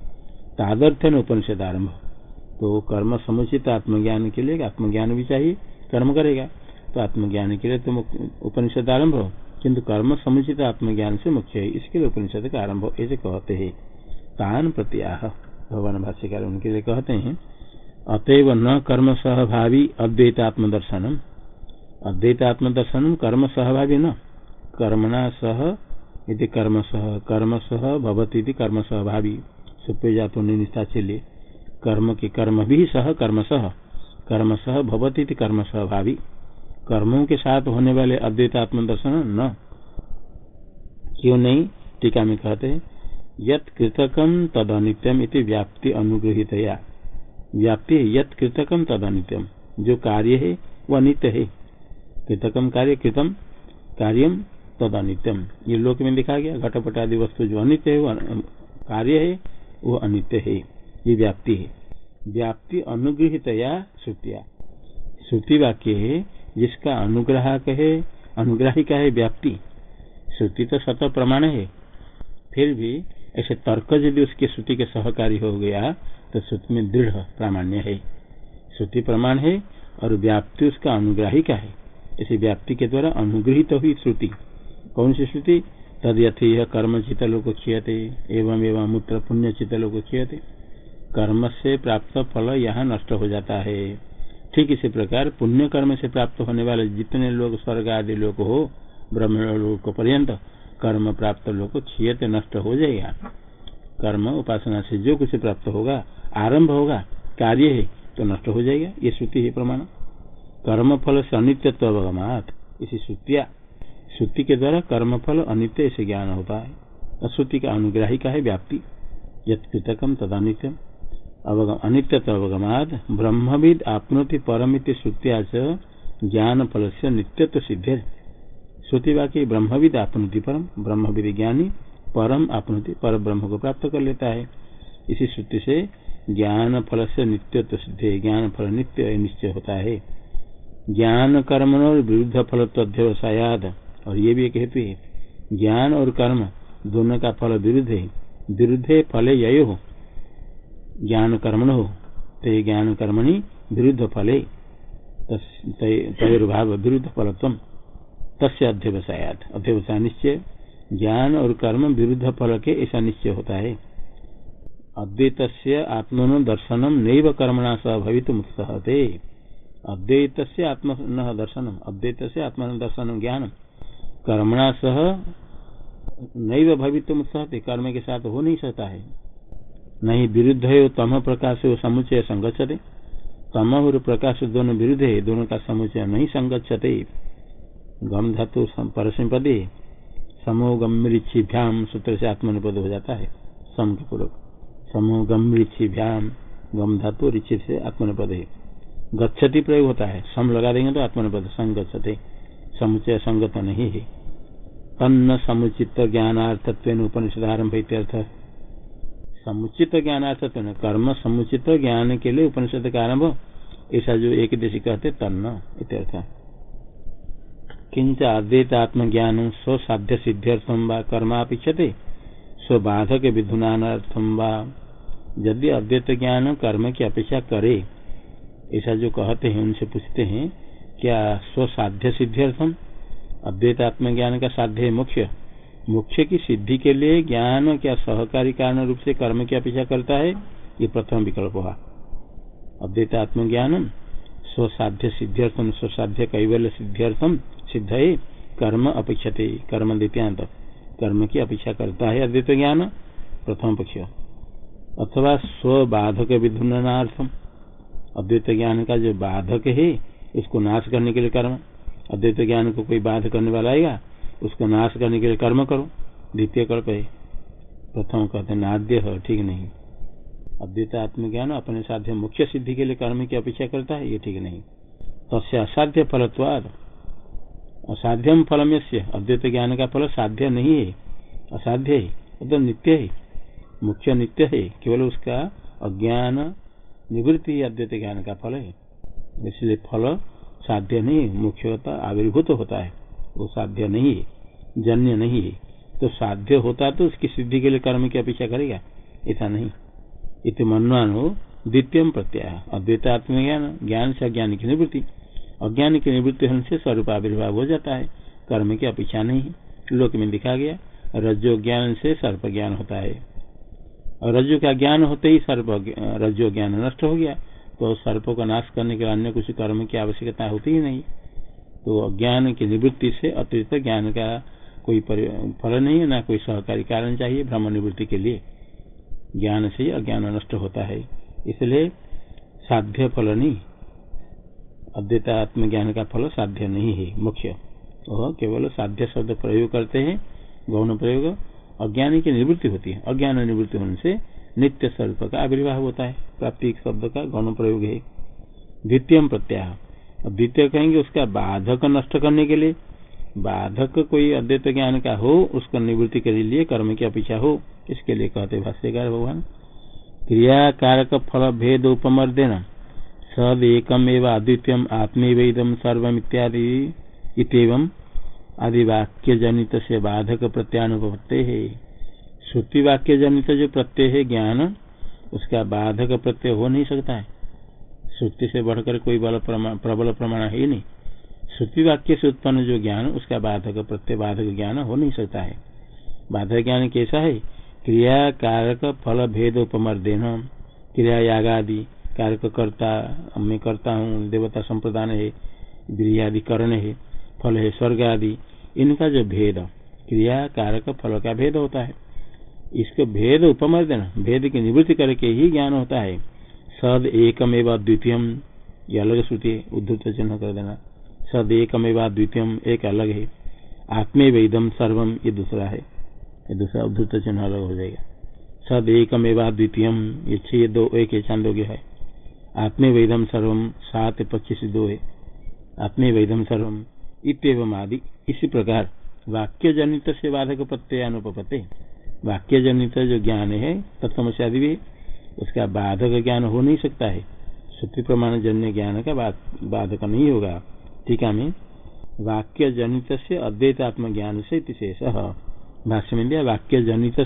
तादर्थन उपनिषद आरंभ। तो कर्म समुचित आत्मज्ञान के लिए आत्मज्ञान भी चाहिए, कर्म करेगा। तो आत्मज्ञान के लिए तो उपनिषद आरंभ हो किन्तु कर्म समुचित आत्मज्ञान से मुख्य है, इसके लिए उपनिषद का आरंभ ऐसे कहते हैं। तान प्रत्याह, भगवान भाष्यकार उनके लिए कहते हैं, अतएव न कर्म सहभावी अद्वैतात्म दर्शनम अद्वैतात्म दर्शनम कर्म सहभावी न। कर्मणा सह यदि कर्म सह कर्म सह भवती कर्म सहभावी। सुप्य जातो निष्ठा चलिए कर्म के कर्म भी सह, कर्म सह। कर्म सह भवती कर्म सहभावी कर्मों के साथ होने वाले अद्वैतात्म दर्शन न। क्यों नहीं? टीका में कहते यत कृतकम तद अनित्यम इति व्याप्ति अनुग्रहित व्याप्ति यत कृतकम तद अनित्यम जो कार्य है वो अनित्य है। कृतकम कार्य कृतम कार्यम तद अनित्यम ये लोक में दिखा गया घटपट आदि वस्तु जो अनित्य है वो कार्य है वो अनित्य है। ये व्याप्ति है। व्याप्ति अनुग्रहित या श्रुतिया। श्रुति वाक्य है, जिसका अनुग्रह है, अनुग्राहिका है व्याप्ति। श्रुति तो सत प्रमाण है। फिर भी ऐसे तर्क यदि उसके श्रुति के सहकारी हो गया तो श्रुति में दृढ़ प्रामाण्य है। श्रुति प्रमाण है और व्याप्ति उसका अनुग्राहिका है। ऐसे व्याप्ति के द्वारा अनुग्रहित हुई श्रुति। कौन सी श्रुति? तद यथ कर्म चितलों को क्षीयते एवं एवं मूत्र पुण्य चितलों को क्षीयते कर्म से प्राप्त फल यहाँ नष्ट हो जाता है। ठीक इसी प्रकार पुण्य कर्म से प्राप्त होने वाले जितने लोग स्वर्ग आदि लोग हो, ब्रह्म लोग पर्यंत कर्म प्राप्त लोग क्षीयत नष्ट हो जाएगा। कर्म उपासना से जो कुछ प्राप्त होगा, आरंभ होगा, कार्य है तो नष्ट हो जाएगा। ये श्रुति है प्रमाण। कर्म फल से अनित्यत्व अवगमात। इसी श्रुतिया श्रुति के द्वारा कर्म फल अनित्य से ज्ञान होता है श्रुति का अनुग्राही का है व्याप्ति। यत्कृतकम तद अनित्यम अवगम अवगमात, ब्रह्मविद आपनोति परमित श्रुतिया ज्ञान फल से नित्यत्व सिद्धि श्रुति वाक्य ब्रह्मविद आपनोति परम ब्रह्मविद ज्ञानी परम आपनोति, पर ब्रह्म को प्राप्त कर लेता है। इसी श्रुति से ज्ञान फल से नित्यत्व सिद्धि ज्ञान फल नित्य निश्चय होता है। ज्ञान कर्म और विरुद्ध फल तध्यवसायाद और ये भी एक हेतु है। ज्ञान और कर्म दोनों का फल विरुद्ध है। विरुद्ध फले यो ज्ञान कर्मण हो ते ज्ञान कर्मणि विरुद्ध फले तयुर्भाव विरुद्ध फलत्व तस्य अध्यवसायात। अध्यवसाय निश्चय, ज्ञान और कर्म विरुद्ध फल के ऐसा निश्चय होता है। अद्वैत आत्मन दर्शनम नैव कर्मणा सह भवित मुत्सहते अद्वैत आत्म दर्शनम अद्वैत से आत्मन दर्शन ज्ञान, कर्मणा सह नैव भवित मुत्सहते कर्म के साथ हो नहीं सकता है। नहीं विरुद्ध है तम प्रकाश हो समुचय संगच्छते। तम और प्रकाश दोनों विरुद्ध है, दोनों का समुचय नहीं संगच्छते। गम धातु परसपदे समो गम्यभ्याम सूत्र से आत्मनिपद हो जाता है सम के पूर्वक गम धातु ऋचित से आत्मनिपद है। गच्छति प्रयोग होता है, सम लगा देंगे तो आत्मनिपद संगच्छते। समुचय संगत नहीं है। तन्न समुचित ज्ञानार्थत्व उपनिषद आरंभ इत्यर्थ। समुचित ज्ञानार्थत्व कर्म समुचित ज्ञान के लिए उपनिषद का आरंभ, ऐसा जो एक देशी कहते तन्न इत्यर्थ किंच अद्वैत आत्मज्ञान स्वसाध्य सिद्ध्यर्थम व कर्मापेक्षते स्वबाधक विधुनाथम व। यदि अद्वैत ज्ञान कर्म की अपेक्षा करे, ऐसा जो कहते हैं, उनसे पूछते हैं, क्या स्वसाध्य सिद्ध्यर्थम अद्वैत आत्मज्ञान का साध्य है मुख्य? मुख्य की सिद्धि के लिए ज्ञान क्या सहकारी कारण रूप से कर्म की अपेक्षा करता है? ये प्रथम विकल्प हुआ। अद्वैत आत्मज्ञान स्वसाध्य सिद्ध्यर्थम, स्वसाध्य कैवल्य सिद्ध्यर्थम, सिद्ध है, कर्म अपेक्षते, कर्म द्वितीयांत कर्म की अपेक्षा करता है अद्वैत ज्ञान। प्रथम पक्ष। अथवा स्व बाधक विधुनार्थम अद्वैत ज्ञान का जो बाधक है उसको नाश करने के लिए कर्म। अद्वैत ज्ञान को कोई बाध करने वाला आएगा? उसको नाश करने के लिए कर्म करो। द्वितीय कल्प है। प्रथम कहते नाद्य है, ठीक नहीं। अद्वैत आत्मज्ञान अपने साध्य मुख्य सिद्धि के लिए कर्म की अपेक्षा करता है, ये ठीक नहीं। तस्य असाध्य फलत्वाद। असाध्यम फलम से अद्वैत ज्ञान का फल साध्य नहीं है। असाध्य है तो नित्य है। मुख्य नित्य है, केवल उसका अज्ञान निवृत्ति अद्वैत ज्ञान का फल है। इसलिए फल साध्य नहीं, मुख्यता आविर्भूत होता है। वो साध्य नहीं है, जन्य नहीं है। तो साध्य होता तो उसकी सिद्धि के लिए कर्म की अपेक्षा करेगा। ऐसा नहीं। इत मनवान हो, द्वितीय प्रत्यय। अद्वैत आत्मज्ञान ज्ञान से अज्ञान की निवृत्ति। अज्ञान की निवृत्ति होने से स्वरूप आविर्भाव हो जाता है। कर्म की अपेक्षा नहीं लोक में दिखा गया रज्जो ज्ञान से सर्प ज्ञान होता है। और रज्जु का ज्ञान होते ही सर्प रज्जो ज्ञान नष्ट हो गया। तो सर्प का नाश करने के लिए अन्य कुछ कर्म की आवश्यकता होती ही नहीं। तो अज्ञान की निवृत्ति से अतिरिक्त ज्ञान का कोई फल नहीं है, ना कोई सहकारी कारण चाहिए भ्रम निवृत्ति के लिए। ज्ञान से ही अज्ञान नष्ट होता है। इसलिए साध्य फल नहीं। अद्वैत आत्मज्ञान का फल साध्य नहीं है, मुख्य। वह केवल साध्य शब्द प्रयोग करते हैं, गौण प्रयोग। अज्ञानी की निवृत्ति होती है। अज्ञान निवृत्ति होने से नित्य स्वरूप का आविर्भाव होता है। प्राप्ति शब्द का गौण प्रयोग है। द्वितीय प्रत्याह द्वितीय कहेंगे, उसका बाधक नष्ट करने के लिए। बाधक कोई अद्वैत ज्ञान का हो, उसको निवृत्ति के लिए, कर्म की अपेक्षा हो, इसके लिए कहते भाष्यकार भगवान। क्रिया कारक फल भेद उपमर्देना, सद एकम एवं अद्वितीय आत्मेदम सर्व इत्यादि इतम आदि वाक्य जनित से बाधक प्रत्यानुपत्ति है। श्रुति वाक्य जनित जो प्रत्यय है ज्ञान, उसका बाधक प्रत्यय हो नहीं सकता है। श्रुति से बढ़कर कोई बल प्रबल प्रमाण है नहीं। श्रुति वाक्य से उत्पन्न जो ज्ञान, उसका बाधक प्रत्यय बाधक ज्ञान हो नहीं सकता है। बाधक ज्ञान कैसा है? क्रिया, कारक, फल, भेद, उपमर्देन, क्रिया, याग आदि। कार्य करता, मैं करता हूँ, देवता संप्रदान है आदि करण है, फल है, स्वर्ग आदि। इनका जो भेद, क्रिया, कारक, फल का भेद होता है। इसके भेद, उपमर्दन, भेद की निवृत्ति करके ही ज्ञान होता है। सद एकमेव द्वितीय ये अलग श्रुति है उद्धत चिन्ह कर देना। सद एकमेव द्वितीय एक अलग है। आत्मे वेदम सर्वम ये दूसरा है। ये दूसरा उद्धत चिन्ह अलग हो जाएगा। सद एकमेव द्वितीय ये छह दो, एक चांदोग्य है। आत्मे वेदम सर्वम सात पच्चीस दो है। आत्मे वेदम सर्वम इतम आदि। इसी प्रकार वाक्य जनित से बाधक प्रत्यय अनुपते वाक्य जनित जो ज्ञान है तत्समस्या आदि भी उसका बाधक ज्ञान हो नहीं सकता है। श्रुति प्रमाण जन्य ज्ञान का बाधक नहीं होगा। ठीक है, मैं? वाक्य जनित से अद्वैतात्म ज्ञान से शेष। भाष्य में दिया वाक्य जनित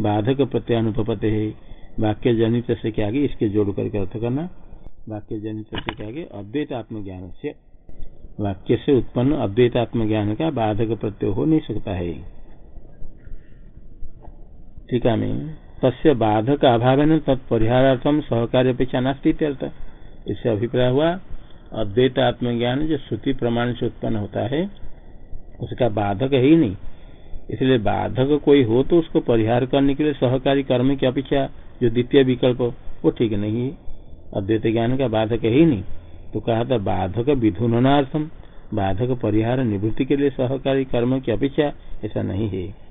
बाधक प्रत्यय अनुपते है। वाक्य जनित से क्या आगे इसके जोड़ करके अर्थ करना। वाक्य जनित से क्या आगे अद्वैतात्म ज्ञान से वाक्य से उत्पन्न अद्वैतात्म ज्ञान का बाधक प्रत्यय हो नहीं सकता है। ठीक है, मैं? तस्य बाधक अभाव है तत्परिहार्थम सहकार्य अपेक्षा नास्ती इससे अभिप्राय हुआ, अद्वैत आत्मज्ञान जो श्रुति प्रमाण से उत्पन्न होता है, उसका बाधक है नहीं। इसलिए बाधक कोई हो तो उसको परिहार करने के लिए सहकारी कर्म की अपेक्षा, जो द्वितीय विकल्प, वो ठीक नहीं है। अद्वैत ज्ञान का बाधक ही नहीं। तो कहा था, बाधक विधुनार्थम बाधक परिहार निवृत्ति के लिए सहकारी कर्म की अपेक्षा ऐसा नहीं है।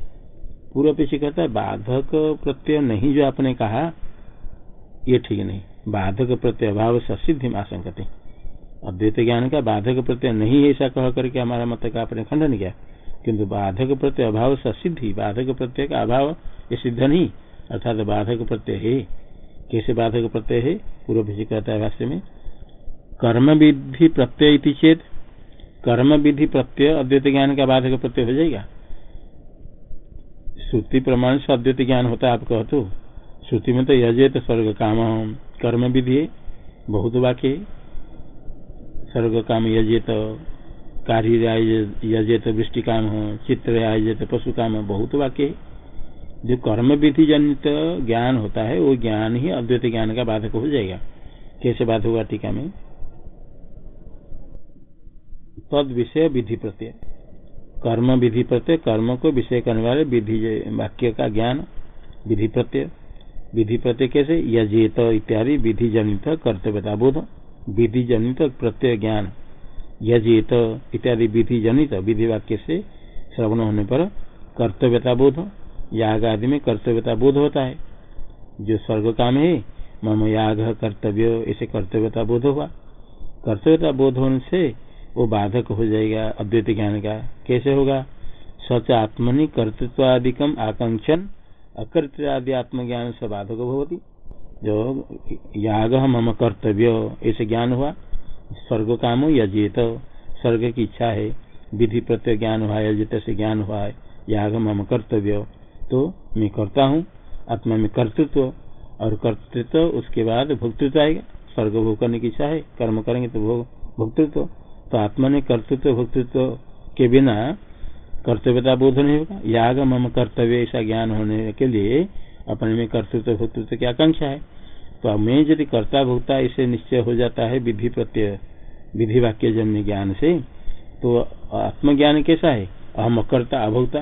पूर्व पीछे कहता है, बाधक प्रत्यय नहीं जो आपने कहा, ये ठीक नहीं। बाधक प्रत्यय अभाव से ससिद्धि आशंकते अद्वैत ज्ञान का बाधक प्रत्यय नहीं है ऐसा कह करके हमारा मत का आपने खंडन किया। किंतु बाधक प्रत्यय अभाव ससिद्धि बाधक प्रत्यय का अभाव, ये सिद्ध नहीं। अर्थात बाधक प्रत्यय है। कैसे बाधक प्रत्यय है? पूर्व पीछे कहता है भाष्य में, कर्म विधि प्रत्यय चेत। कर्म विधि प्रत्यय अद्वैत ज्ञान का बाधक प्रत्यय हो जाएगा। श्रुति प्रमाण से अद्वैत ज्ञान होता है आप कह तो। श्रुति में तो यजेत स्वर्ग काम, कर्म विधि, बहुत वाक्य स्वर्ग काम यजेत कार्य यजेत वृष्टि काम चित्र आयोजित पशु काम, बहुत वाक्य जो कर्म विधि जनित ज्ञान होता है, वो ज्ञान ही अद्वैत ज्ञान का बाधक हो जाएगा। कैसे बाधक होगा टीका में? तद विषय विधि प्रत्यय। कर्म विधि प्रत्यय, कर्म को विषय करने वाले विधि वाक्य का ज्ञान, विधि प्रत्यय। विधि प्रत्यय कैसे? यजेत इत्यादि विधि जनित कर्तव्यता बोध विधि जनित प्रत्यय ज्ञान। यजेत इत्यादि विधि जनित विधि वाक्य से श्रवण होने पर कर्तव्यता बोध याग आदि में कर्तव्यता बोध होता है। जो स्वर्ग काम है, मम याग कर्तव्य ऐसे कर्तव्यता बोध हुआ। कर्तव्यता बोध होने से वो बाधक हो जाएगा अद्वैत ज्ञान का। कैसे होगा? सच आत्मनि कर्तृत्वादिकम आकांक्षन अकर्तृ आदि आत्मज्ञान से बाधक होती जो याग मम कर्तव्य, ऐसे ज्ञान हुआ। स्वर्ग काम यजित। स्वर्ग की इच्छा है, विधि प्रत्यय ज्ञान हुआ, यजित से ज्ञान हुआ है याग मम कर्तव्य। तो मैं करता हूँ, आत्मा में कर्तृत्व, और कर्तृत्व उसके बाद भोक्तृत्व आएगा। स्वर्ग भोग करने की इच्छा है, कर्म करेंगे तो भोग भोक्तृत्व। तो आत्मा ने कर्तृत्व, भोक्तृत्व के बिना कर्तव्यता बोध नहीं होगा। याग मम कर्तव्य ऐसा ज्ञान होने के लिए अपने में कर्तृत्व, भोक्तृत्व की आकांक्षा है। तो मैं यदि कर्ता, भोक्ता इसे निश्चय हो जाता है विधि प्रत्यय, विधि वाक्य जन्य ज्ञान से तो आत्मज्ञान कैसा है? अहम अकर्ता, अभोक्ता।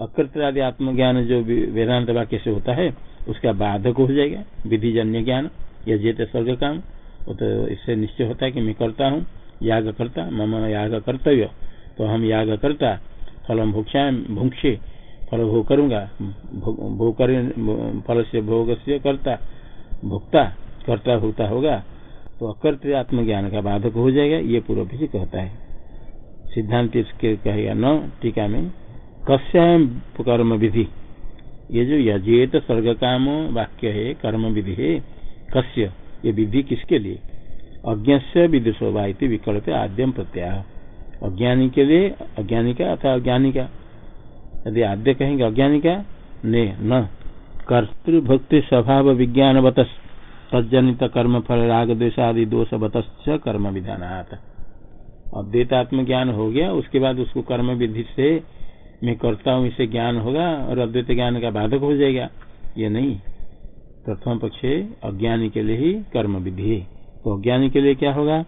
अकर्त आदि आत्मज्ञान जो वेदांत वाक्य से होता है, उसका बाधक हो जाएगा। विधि जन्य ज्ञान या जेत स्वर्ग काम वो तो इससे निश्चय होता है कि मैं करता हूँ। याग करता मम याग कर्तव्य तो हम याग करता फलम भुक्षा भुक्षे फल भोग करूँगा, भोग फल से भोग से करता भुगता करता भुगता होगा तो अकर्त आत्मज्ञान का बाधक हो जाएगा, ये पूर्व भी कहता है। सिद्धांत इसके कहेगा, न, टीका में कस्याम कर्म विधि ये जो यजेत स्वर्ग काम वाक्य है कर्म विधि है, कस्य, ये विधि किसके लिए? अज्ञ से विदुषोभा विकल्प आद्यम प्रत्याह अज्ञानी के लिए अज्ञानी का अथवा अज्ञानी का यदि आद्य कहेंगे अज्ञानी का ने, न। कर्तृभक्ति स्वभाव विज्ञान बत तजनित कर्म फल राग देश आदि दोष बत कर्म विधान अद्वैतात्म ज्ञान हो गया, उसके बाद उसको कर्म विधि से मैं करता हूँ, इसे ज्ञान होगा और अद्वैत ज्ञान का बाधक हो जाएगा। ये नहीं। प्रथम पक्ष अज्ञानी के लिए ही कर्म विधि है तो अज्ञानी के लिए क्या होगा?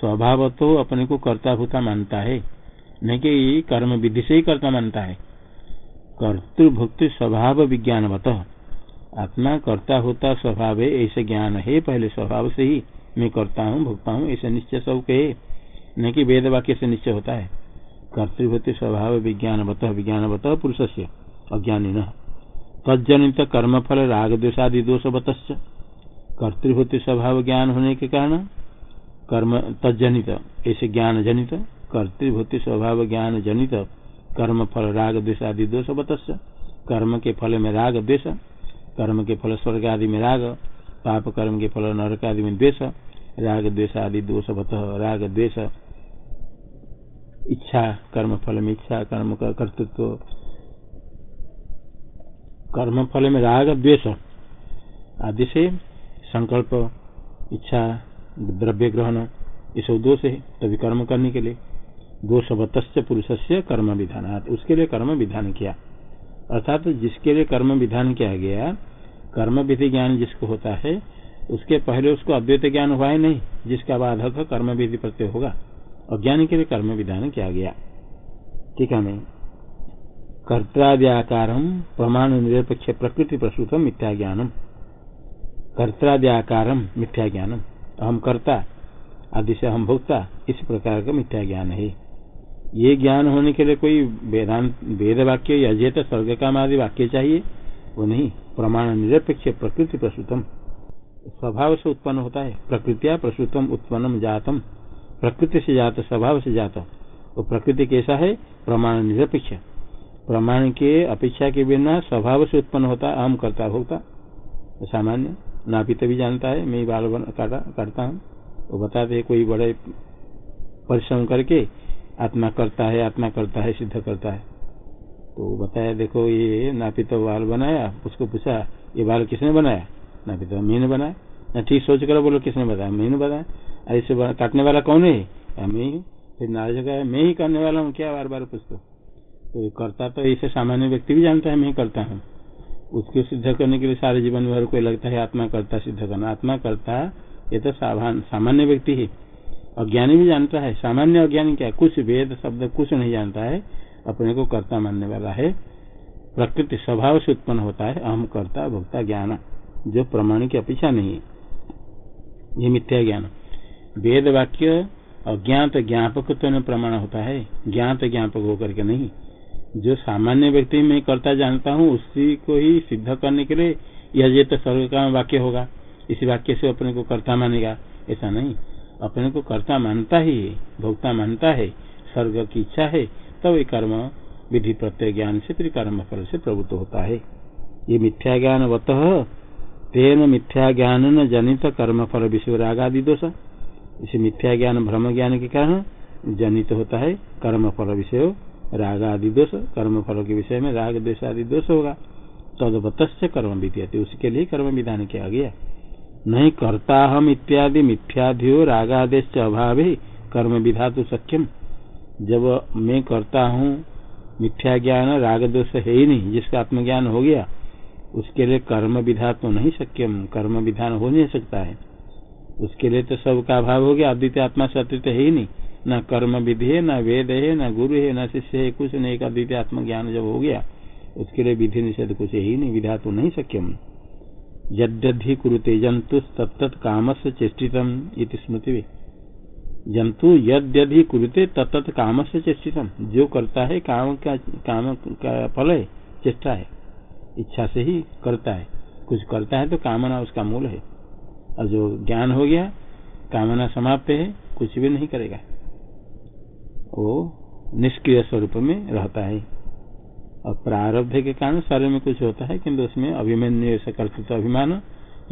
स्वभाव तो अपने को कर्ता भूता मानता है। नहीं कि कर्म विधि से ही कर्ता मानता है। कर्तृभुक्ति स्वभाव विज्ञानवत। आत्मा कर्ता होता स्वभाव है, ऐसे ज्ञान है, पहले स्वभाव से ही मैं करता हूँ भुगता हूँ, ऐसे निश्चय सब के नहीं कि वेद वाक्य से निश्चय होता है। कर्तृभूति स्वभाव विज्ञानवत विज्ञानवत पुरुष से अज्ञानी न तजनित कर्म फल राग द्वेषादि दोषवत कर्तृभूति स्वभाव ज्ञान होने के कारण कर्म तजनित ऐसे ज्ञान जनित कर्तृभूति स्वभाव ज्ञान जनित कर्म फल राग द्वेष आदि दोषवत कर्म के फल में राग द्वेष, कर्म के फल स्वर्ग आदि में राग, पाप कर्म के फल नरक आदि में द्वेष, राग द्वेष आदि दोषवत राग द्वेष। इच्छा, कर्म फल में इच्छा, कर्म का कर्तृत्व। कर्म फल में राग द्वेष। आदि से संकल्प, इच्छा, द्रव्य ग्रहण ये सब दोष है तभी कर्म करने के लिए। दोषवत पुरुष से कर्म विधान उसके लिए कर्म विधान किया। अर्थात तो जिसके लिए कर्म विधान किया गया, कर्म विधि ज्ञान जिसको होता है, उसके पहले उसको अद्वैत ज्ञान हुआ ही नहीं, जिसका बाधक कर्म विधि प्रत्यय होगा। अज्ञानी के लिए कर्म विधान किया गया। ठीक है मैं कर्त्राद्याकार प्रमाण निरपेक्ष प्रकृति प्रसूतम मिथ्या कर्त्राद्याकार मिथ्या ज्ञानम अहम कर्ता आदि से हम भोक्ता, इस प्रकार का मिथ्या ज्ञान है। ये ज्ञान होने के लिए कोई वेदांत वेद वाक्य या स्वर्ग काम आदि वाक्य चाहिए, वो नहीं। प्रमाण निरपेक्ष प्रकृति प्रसूतम। स्वभाव से उत्पन्न होता है। प्रकृतिया प्रसूतम, उत्पन्नम जातम। प्रकृति से जात, स्वभाव से जात। वो प्रकृति कैसा है? प्रमाण निरपेक्ष। प्रमाण के अपेक्षा के बिना स्वभाव से उत्पन्न होता अहम करता भोगता सामान्य। नापित भी जानता है। मैं बाल काटता हूँ। वो बताते है, कोई बड़े परिश्रम करके आत्मा करता है, आत्मा करता है, सिद्ध करता है। तो बताया, देखो ये नापित बाल बनाया, उसको पूछा, ये बाल किसने बनाया? नापित, मैंने बनाया। ना ठीक सोच कर बोलो, किसने बताया? मैंने बताया। ऐसे काटने वाला कौन है? मैं? ही फिर नाराज़ का मैं ही करने वाला हूँ, क्या बार बार पूछते तो करता तो ऐसे सामान्य व्यक्ति भी जानता है, मैं करता हूँ। उसको सिद्ध करने के लिए सारे जीवन भर को लगता है आत्मा करता, सिद्ध करना। आत्मा करता, ये तो सामान्य व्यक्ति है। अज्ञानी भी जानता है। सामान्य अज्ञानी क्या कुछ वेद शब्द कुछ नहीं जानता है। अपने को कर्ता मानने वाला है। प्रकृति स्वभाव से उत्पन्न होता है। अहम कर्ता, भोक्ता, ज्ञान, जो प्रमाण की अपेक्षा नहीं है। ये मिथ्या ज्ञान। वेद वाक्य अज्ञात ज्ञापक तो प्रमाण होता है। ज्ञात ज्ञापक होकर के नहीं। जो सामान्य व्यक्ति में कर्ता जानता हूँ, उसी को ही सिद्ध करने के लिए यह ये तो का वाक्य होगा। इसी वाक्य से अपने को कर्ता मानेगा। ऐसा नहीं। अपने को कर्ता मानता ही है, भोक्ता मानता है, स्वर्ग की इच्छा है, तब तो ये कर्म विधि प्रत्यय ज्ञान से, त्रिकर्म फल से प्रवृत्त होता है। ये मिथ्या ज्ञान वत, तेन मिथ्या ज्ञान न जनित कर्म फल विषय रागादि दोष। इसे मिथ्या ज्ञान, भ्रम ज्ञान के कारण जनित होता है, कर्म फल विषय राग आदि दोष कर्म फल के विषय में राग द्वेष आदि दोष होगा। तदवत कर्म विधि उसके लिए कर्म विधान किया गया। नहीं करता हम इत्यादि मिथ्याधियो रागादेश अभाव, कर्म विधा तो सक्षम जब मैं करता हूँ, मिथ्या ज्ञान राग दोष है ही नहीं, जिसका आत्मज्ञान हो गया, उसके लिए कर्म विधा तो नहीं सक्यम कर्म विधान हो नहीं सकता है। उसके लिए तो सबका अभाव हो गया अद्वितीय आत्मा से अतिरिक्त है ही नहीं। न कर्म विधि है न वेद है न गुरु है न शिष्य है कुछ नहीं एक अद्वितीय आत्मज्ञान जब हो गया, उसके लिए विधि निषेध कुछ ही नहीं, विधा तो नहीं सक्यम यद्यधि कुरुते जंतु तत्त काम से चेष्टितम स्मृति जंतु यद्यधि कुरुते तत्त काम से चेष्टितम। जो करता है, काम का काम का फल है, चेष्टा है, इच्छा से ही करता है। कुछ करता है तो कामना उसका मूल है। और जो ज्ञान हो गया, कामना समाप्त है, कुछ भी नहीं करेगा। वो निष्क्रिय स्वरूप में रहता है। और प्रारब्ध के कारण शरीर में कुछ होता है, किंतु उसमें अभिमन्यु से कर्तृत्व अभिमान,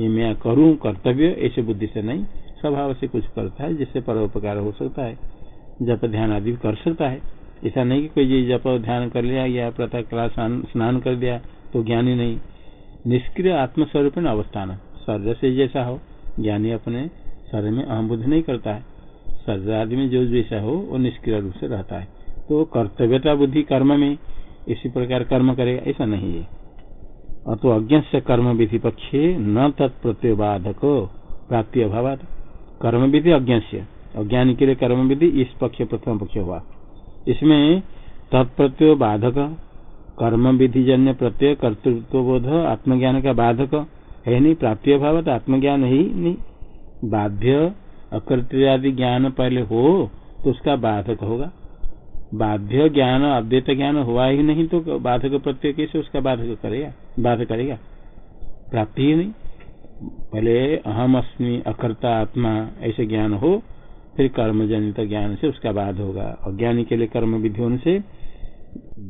ये मैं करूँ कर्तव्य, ऐसे बुद्धि से नहीं, स्वभाव से कुछ करता है, जिससे परोपकार हो सकता है। जप ध्यान आदि कर सकता है। ऐसा नहीं कि कोई जप ध्यान कर लिया या प्रथा कला स्नान कर दिया तो ज्ञानी नहीं। निष्क्रिय आत्मस्वरूप अवस्थान, शरीर से जैसा हो, ज्ञानी अपने शरीर में अहम बुद्धि नहीं करता है। शरीर आदि में जो जैसा हो, वो निष्क्रिय रूप से रहता है। तो कर्तव्यता बुद्धि कर्म में इसी प्रकार कर्म करेगा ऐसा नहीं है। अतो अज्ञ कर्म विधि पक्षे न तत्प्रत्यय बाधक प्राप्ति अभाव कर्म विधि अज्ञ अज्ञानी के लिए कर्म विधि इस पक्ष, प्रथम पक्ष हुआ। इसमें तत्प्रत्यय बाधक कर्म विधि जन्य प्रत्यय कर्तृत्व बोध आत्मज्ञान का बाधक है नहीं, प्राप्ति अभाव आत्मज्ञान ही नहीं। बाध्य अकृत्यादि ज्ञान पहले हो तो उसका बाधक होगा। बाध्य ज्ञान, अद्वैत ज्ञान हुआ ही नहीं तो बाधक प्रत्यय कैसे उसका बाधक करेगा? बाध करेगा? प्राप्ति ही नहीं। पहले अहम अस्मि अकर्ता आत्मा ऐसे ज्ञान हो, फिर कर्म जनित ज्ञान से उसका बाध होगा। अज्ञानी के लिए कर्म विधि होने से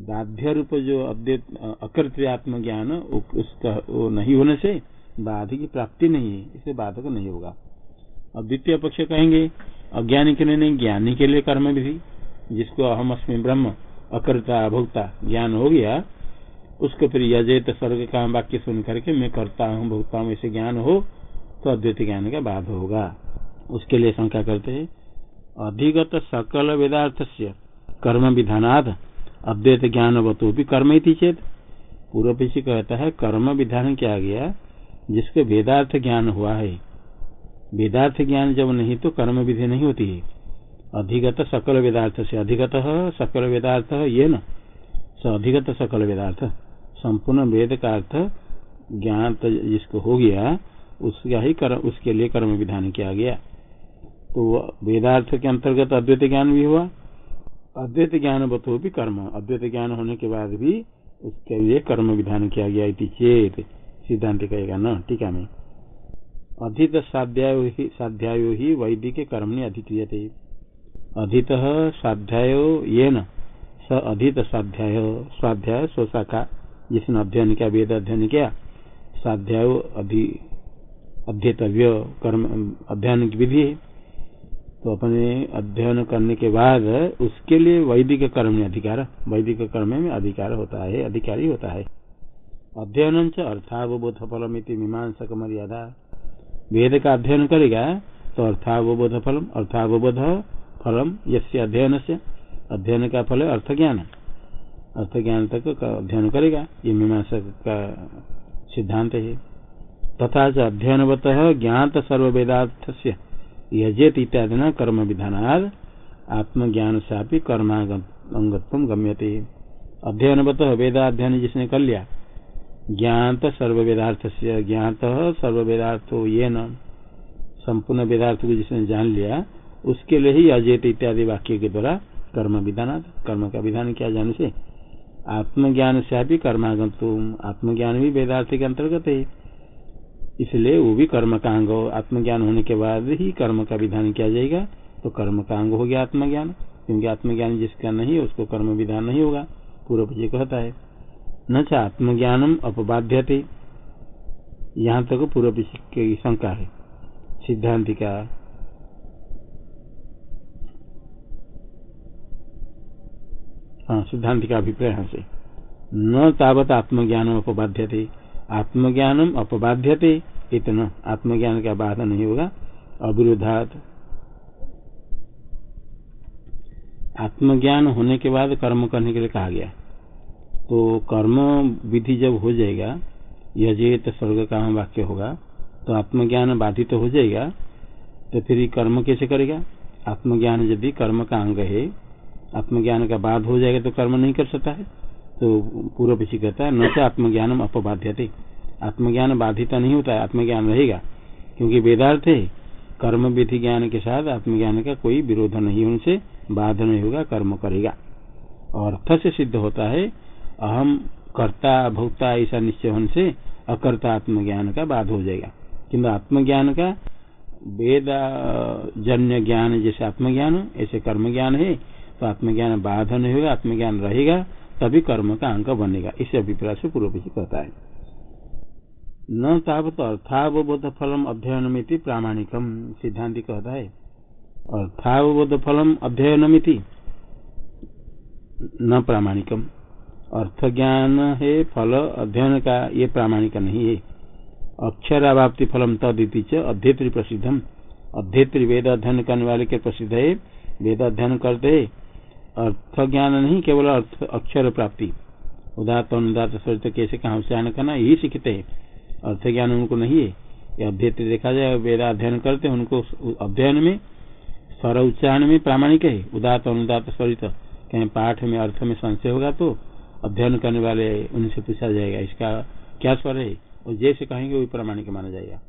बाध्य रूप जो अद्वैत अकृत्य आत्म ज्ञान, उसका वो नहीं होने से बाध की प्राप्ति नहीं है इसे बाधक नहीं होगा। और द्वितीय पक्ष कहेंगे, अज्ञानी के लिए नहीं, ज्ञानी के लिए कर्म विधि, जिसको अहम अस्मी ब्रह्म, अकर्ता भोक्ता ज्ञान हो गया, उसको फिर यजेत स्वर्ग का वाक्य सुन करके मैं करता हूँ भोगता हूँ ऐसे ज्ञान हो तो अद्वैत ज्ञान का बाध होगा। उसके लिए शंका करते हैं, अधिगत सकल वेदार्थ से कर्म विधानाद, अद्वैत ज्ञान वतो भी कर्म ही थी चेत। पूर्व पीछे कहता है, कर्म विधान क्या गया, जिसको वेदार्थ ज्ञान हुआ है वेदार्थ ज्ञान जब नहीं तो कर्म विधि नहीं होती है। अधिगत सकल वेदार्थ से अधिगत, सकल वेदार्थ ये न। अधिगत सकल वेदार्थ, संपूर्ण वेद का अर्थ ज्ञान जिसको हो गया, उसका ही कर्म, उसके लिए कर्म विधान किया गया। तो वेदार्थ के अंतर्गत अद्वैत ज्ञान भी हुआ, अद्वैत ज्ञान बतो भी कर्म। अद्वैत ज्ञान होने के बाद भी उसके लिए कर्म विधान किया गया चेत। सिद्धांत कहेगा, न, टीका में। अधित साध्यायो ही वैदिक कर्म ने अधिक्रिय अधित स्वाध्याय ये न स अधित स्वाध्याय स्वाध्याय स्वशाखा, जिसने अध्ययन किया, वेद अध्ययन किया स्वाध्याय अध्येतव्य कर्म अध्ययन विधि तो अपने अध्ययन करने के बाद उसके लिए वैदिक कर्म में अधिकार वैदिक कर्म में अधिकार होता है, अधिकारी होता है। अध्ययन च अर्थावबोध फलमिति मीमांसक मर्यादा वेद का अध्ययन करेगा तो अर्थावबोध फलम अर्थावबोध फलम यसे अध्ययन से अध्ययन का फल है अर्थ ज्ञान अर्थ ज्ञान तक का अध्ययन करेगा, ये मीमांसक का सिद्धांत है। तथा च अध्ययनवत ज्ञात सर्व वेदार्थ से यजेत इत्यादि न कर्म विधान आत्मज्ञान से कर्मांगत्व गम्यते। अध्ययनवत वेदाध्ययन जिसने कर लिया ज्ञात सर्व वेदार्थ से ज्ञात सर्व वेदार्थो ये न संपूर्ण वेदार्थ को जिसने जान लिया, उसके लिए ही अजेत इत्यादि वाक्य के द्वारा कर्म विधान, कर्म का विधान किया जाने से आत्मज्ञान से भी कर्मागंतुम आत्मज्ञान भी वेदार्थ के अंतर्गत है। इसलिए वो भी कर्म का अंग आत्मज्ञान होने के बाद ही कर्म का विधान किया जाएगा तो कर्म का अंग हो गया आत्मज्ञान, क्योंकि आत्मज्ञान जिसका नहीं, उसको कर्म विधान नहीं होगा पूर्व जी कहता है। न च आत्मज्ञानम अपबाध्य थे यहाँ तक पूर्व की शंका है। सिद्धांति का। हाँ सिद्धांत का अभिप्राय से न तावत आत्मज्ञान अपबाध्य थे आत्मज्ञानम अपबाध्यते इतना। आत्मज्ञान का बाधा नहीं होगा। अविरोधात। आत्मज्ञान होने के बाद कर्म करने के लिए कहा गया तो कर्म विधि जब हो जाएगा, यजेत स्वर्ग का वाक्य होगा तो आत्मज्ञान बाधित तो हो जाएगा तो फिर कर्म कैसे करेगा? आत्मज्ञान यदि कर्म का अंग है, आत्मज्ञान का बाध हो जाएगा तो कर्म नहीं कर सकता है। तो पूर्व पीछे कहता है, न से आत्मज्ञान अपबाध्य थे आत्मज्ञान बाधित नहीं होता है आत्मज्ञान रहेगा। क्योंकि वेदार्थ है, कर्म विधि ज्ञान के साथ आत्मज्ञान का कोई विरोध नहीं, उनसे बाध नहीं होगा, कर्म करेगा। और अर्थ से सिद्ध होता है अहम कर्ता, भोक्ता ऐसा निश्चय होने से अकर्ता आत्मज्ञान का बाध हो जाएगा। किंतु आत्मज्ञान का वेद जन्य ज्ञान जैसे आत्मज्ञान, ऐसे कर्म ज्ञान है तो आत्मज्ञान बाध नहीं होगा, आत्मज्ञान रहेगा, तभी कर्म का अंक बनेगा। इस अभिप्राय से पूर्व पीछे कहता है। न तावत अर्थावबोध फलम अध्ययन मिति प्रामाणिकम, सिद्धांति कहता है। अर्थावबोध फलम अध्ययन मिति न प्रामाणिकम। अर्थ ज्ञान है फल अध्ययन का ये प्रामाणिक नहीं है। अक्षरावाप्ति फलम तदिति च अध्येत्री प्रसिद्धम। अध्येत्री वेद अध्ययन करने वाले के प्रसिद्ध है। वेद अध्ययन करते अर्थ ज्ञान नहीं, केवल अर्थ अक्षर प्राप्ति। उदात अनुदात स्वरित कैसे कहा उच्चारण करना, यही सीखते है। अर्थ ज्ञान उनको नहीं है। ये अध्ययन देखा जाए वेद अध्ययन करते उनको अध्ययन में, स्वर उच्चारण में प्रामाणिक है। उदात अनुदात स्वरित। कहीं पाठ में, अर्थ में संशय होगा तो अध्ययन करने वाले उनसे पूछा जाएगा, इसका क्या स्वर है? और जैसे कहेंगे, वही प्रमाणिक माना जाएगा।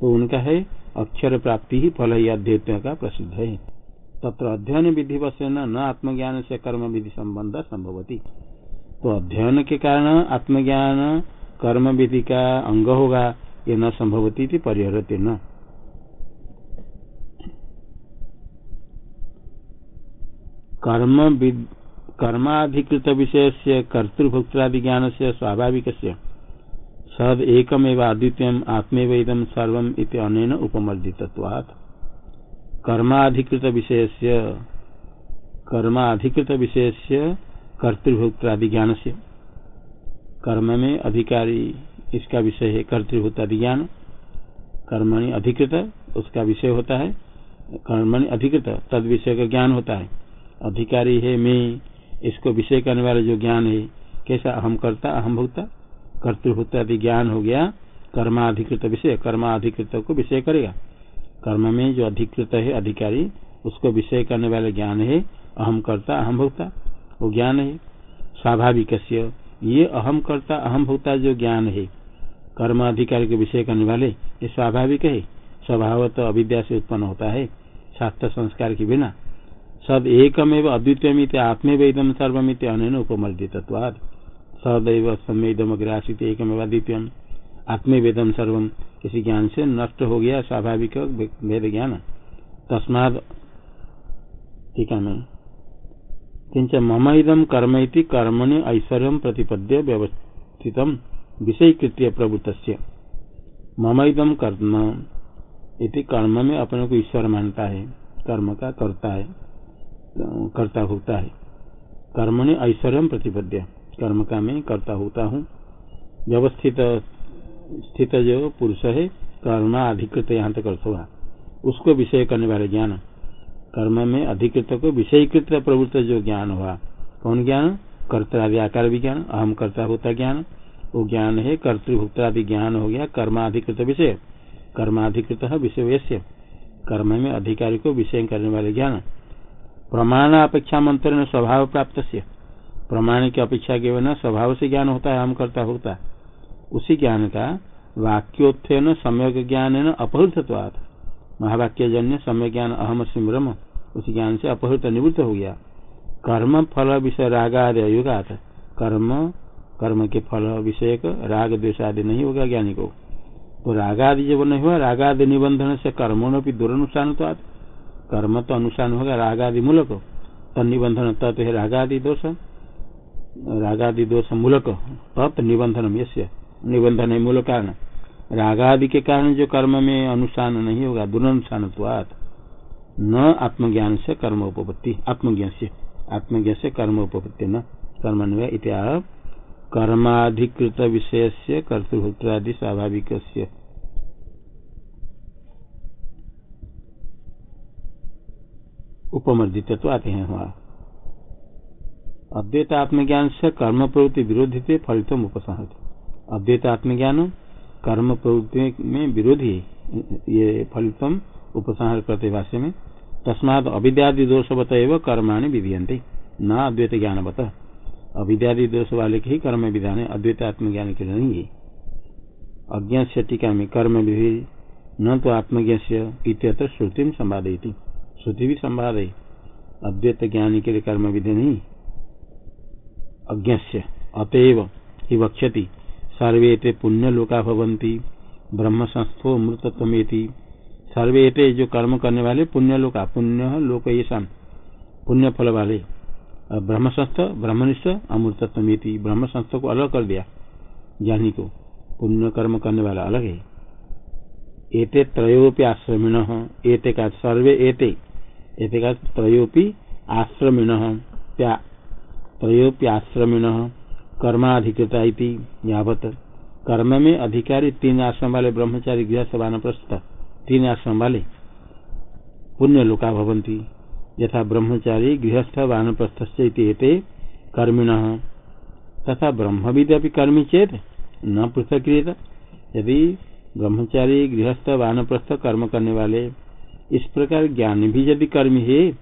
तो उनका है, अक्षर प्राप्ति ही फल ही अध्ययन का प्रसिद्ध है। तत्र अध्ययन विधि वशन न आत्मज्ञान से कर्म विधि संबंध संभवती। तो अध्ययन के कारण आत्मज्ञान, कर्म विधि का अंग होगा, ये न संभवती थी परिहरते न। कर्म कर्माधिकृत विषय से कर्तृभोक्तादि ज्ञान से स्वाभाविक सद एकमेव अद्वितीय आत्मेव इदम सर्वम इति अनेन उपमर्दितत्वात्। कर्माधिकृत विषय से कर्माधिकृत विषय से कर्तृभोक्तादि ज्ञान से कर्म में अधिकारी, इसका विषय है कर्तृभूतादि ज्ञान कर्मणि अधिकृत, उसका विषय होता है, कर्मणि अधिकृत तद विषय का ज्ञान होता है। अधिकारी है मैं इसको विषय करने वाले जो ज्ञान है, कैसा अहम करता, अहम भूता कर्तृभूतादि ज्ञान हो गया, कर्माधिकृत विषय, कर्माधिकृत को विषय करेगा। कर्म में जो अधिकृत है, अधिकारी, उसको विषय करने वाले ज्ञान है, अहम करता, अहम भोक्ता वो ज्ञान है। स्वाभाविक ये अहम करता, अहम भोक्ता जो ज्ञान है कर्म अधिकारी के विषय करने वाले, ये स्वाभाविक है। स्वभाव तो अविद्या से उत्पन्न होता है, शास्त्र संस्कार के बिना। सद एकमेव अद्वितीय आत्मेवेदम सर्वमित अन उपमर्दित सदैव समेदम अग्रासित एकमेव अद्वितीय आत्मेवेदम सर्वम किसी ज्ञान से नष्ट हो गया, स्वाभाविक वेद ज्ञान तस्माद है मैं किंच मम इदम कर्म कर्मणि ऐश्वर्य प्रतिपद्य व्यवस्थित, विषयकृत्य प्रभुत मम इदम कर्म इति कर्म में अपने को ईश्वर मानता है, कर्म का करता है। करता होता है। कर्मणि ऐश्वर्य प्रतिपद्य। कर्म का मैं करता होता हूँ। व्यवस्थित, स्थित जो पुरुष है कर्म अधिकृत यहाँ तक अर्थ हुआ। उसको विषय करने वाले ज्ञान। कर्म में अधिकृत को विषयकृत प्रवृत्त जो ज्ञान हुआ। कौन ज्ञान? कर्तादि आकार विज्ञान अहम कर्ता होता ज्ञान। वो ज्ञान है कर्तृभुक्तादि ज्ञान हो गया, कर्माधिकृत विषय। कर्माधिकृत विषय कर्म में अधिकारी को विषय करने वाले ज्ञान। प्रमाण अपेक्षा मंत्र ने स्वभाव प्राप्त से प्रमाण की अपेक्षा के बिना स्वभाव से ज्ञान होता है, हम करता होता उसी ज्ञान का वाक्योत्थन सम्यक ज्ञान न अपहृतत्वात्। महावाक्य जन्य सम्य ज्ञान अहम सिमरम, उस ज्ञान से अपहृत निवृत्त हो गया। कर्म फल विषय रागादि अयुगात। कर्म कर्म के फल विषय राग द्वेष नहीं होगा ज्ञानी को। तो रागादि जब नहीं हुआ, रागादि निबंधन से कर्मों भी दुरानुष्ठान तो कर्म तो अनुष्ठान होगा रागादि मूलक। तनिबंधन तत् है रागादि दोष। रागादि दोष मूलक। तत् निबंधन निबंधन है मूल कारण। रागादि के कारण जो कर्म में अनुष्ठान नहीं होगा, दुरानुष्ठान न आत्मज्ञान से कर्म उपपत्ति, आत्मज्ञान से। आत्मज्ञान से कर्म उपपत्ति न। कर्म इत्या कर्माधिकृत विषय से कर्तृभुत्रादि स्वाभाविक उपमर्दित तो आते हैं वहाँ अद्वैत आत्मज्ञान से कर्म प्रवृत्ति विरोधी थे फलितम उपसंहति। अद्वैत आत्मज्ञान कर्म प्रवृत्ति में विरोधी, ये फलितम उपसंहार करते भाष्य में तस्मात अविद्यादि दोष बतएव कर्माणी विधियंते न अद्वैत ज्ञान बत अविद्यादि दोष वाले के ही कर्म विधान है अद्वैत आत्मज्ञान के लिए नहीं है अज्ञा से टीका में कर्म विधि न तो आत्मज्ञ से श्रुति संवादयती श्रुति भी संवाद है अद्वैत ज्ञानी के लिए कर्म विधि नहीं। अज्ञ अतएव ही वक्षति सर्वे ते पुण्य लोका भवंती ब्रह्म संस्थो मृतत्वेति सर्वे ते जो कर्म करने वाले पुण्य लोका पुण्य लोक ये पुण्य फल वाले ब्रह्म संस्थ ब्रह्मनिष्ठ अमृतत्वेति ब्रह्म संस्थ को अलग कर दिया। ज्ञानी को पुण्य कर्म करने वाला अलग है। एते त्रयोपि आश्रमिण एते का सर्वे एते त्रयोपि आश्रमिण। त्रयोपि आश्रमिण। कर्माधिकृता यावत। कर्म में अधिकारी तीन आश्रम वाले ब्रह्मचारी गृह वान प्रस्थ तीन आश्रम वाले पुण्य लोका भवंती यथा ब्रह्मचारी, गृहस्थ वानप्रस्थ कर्मिण। तथा ब्रह्मविद भी कर्मी चेत न पृथक यदि ब्रह्मचारी, गृहस्थ, वानप्रस्थ कर्म करने वाले इस प्रकार ज्ञान भी यदि कर्मी है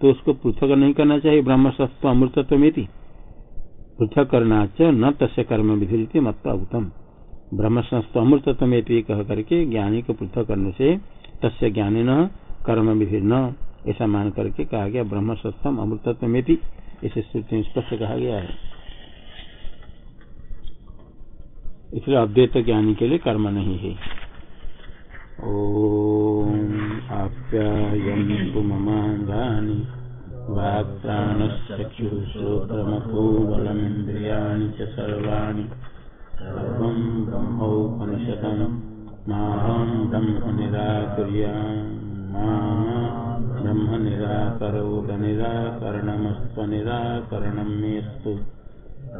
तो उसको पृथक नहीं करना चाहिए ब्रह्म सत्व अमृतत्व में पृथक करना च न तस्य कर्म विधि मत उत्तम ब्रह्म संस्थ अमृतत्व में कह करके ज्ञानी को पृथक करने से तस्य ज्ञानी न कर्म विधि न ऐसा मान करके कहा गया ब्रह्म सत्तम अमृतत्व में इसे स्थिति स्पष्ट कहा गया है। इसलिए अद्वैत ज्ञानी के लिए कर्म नहीं है। ओम आप्यायन्तु ममाङ्गानि वाक्प्राणश्चक्षुश्रोत्रमथो बलमिन्द्रियाणि च सर्वाणि ब्रह्म निराकुर्याम् मा ब्रह्म निराकरोद निराकरणमस्त्वनिराकरणं मेऽस्तु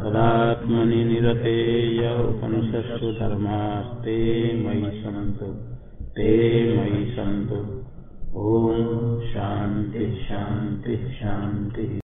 तदात्मनि निरतेय उपनिषत्सु धर्मास्ते मयि सन्तु ते मयि सन्तु। ॐ शान्ति शान्ति शान्तिः।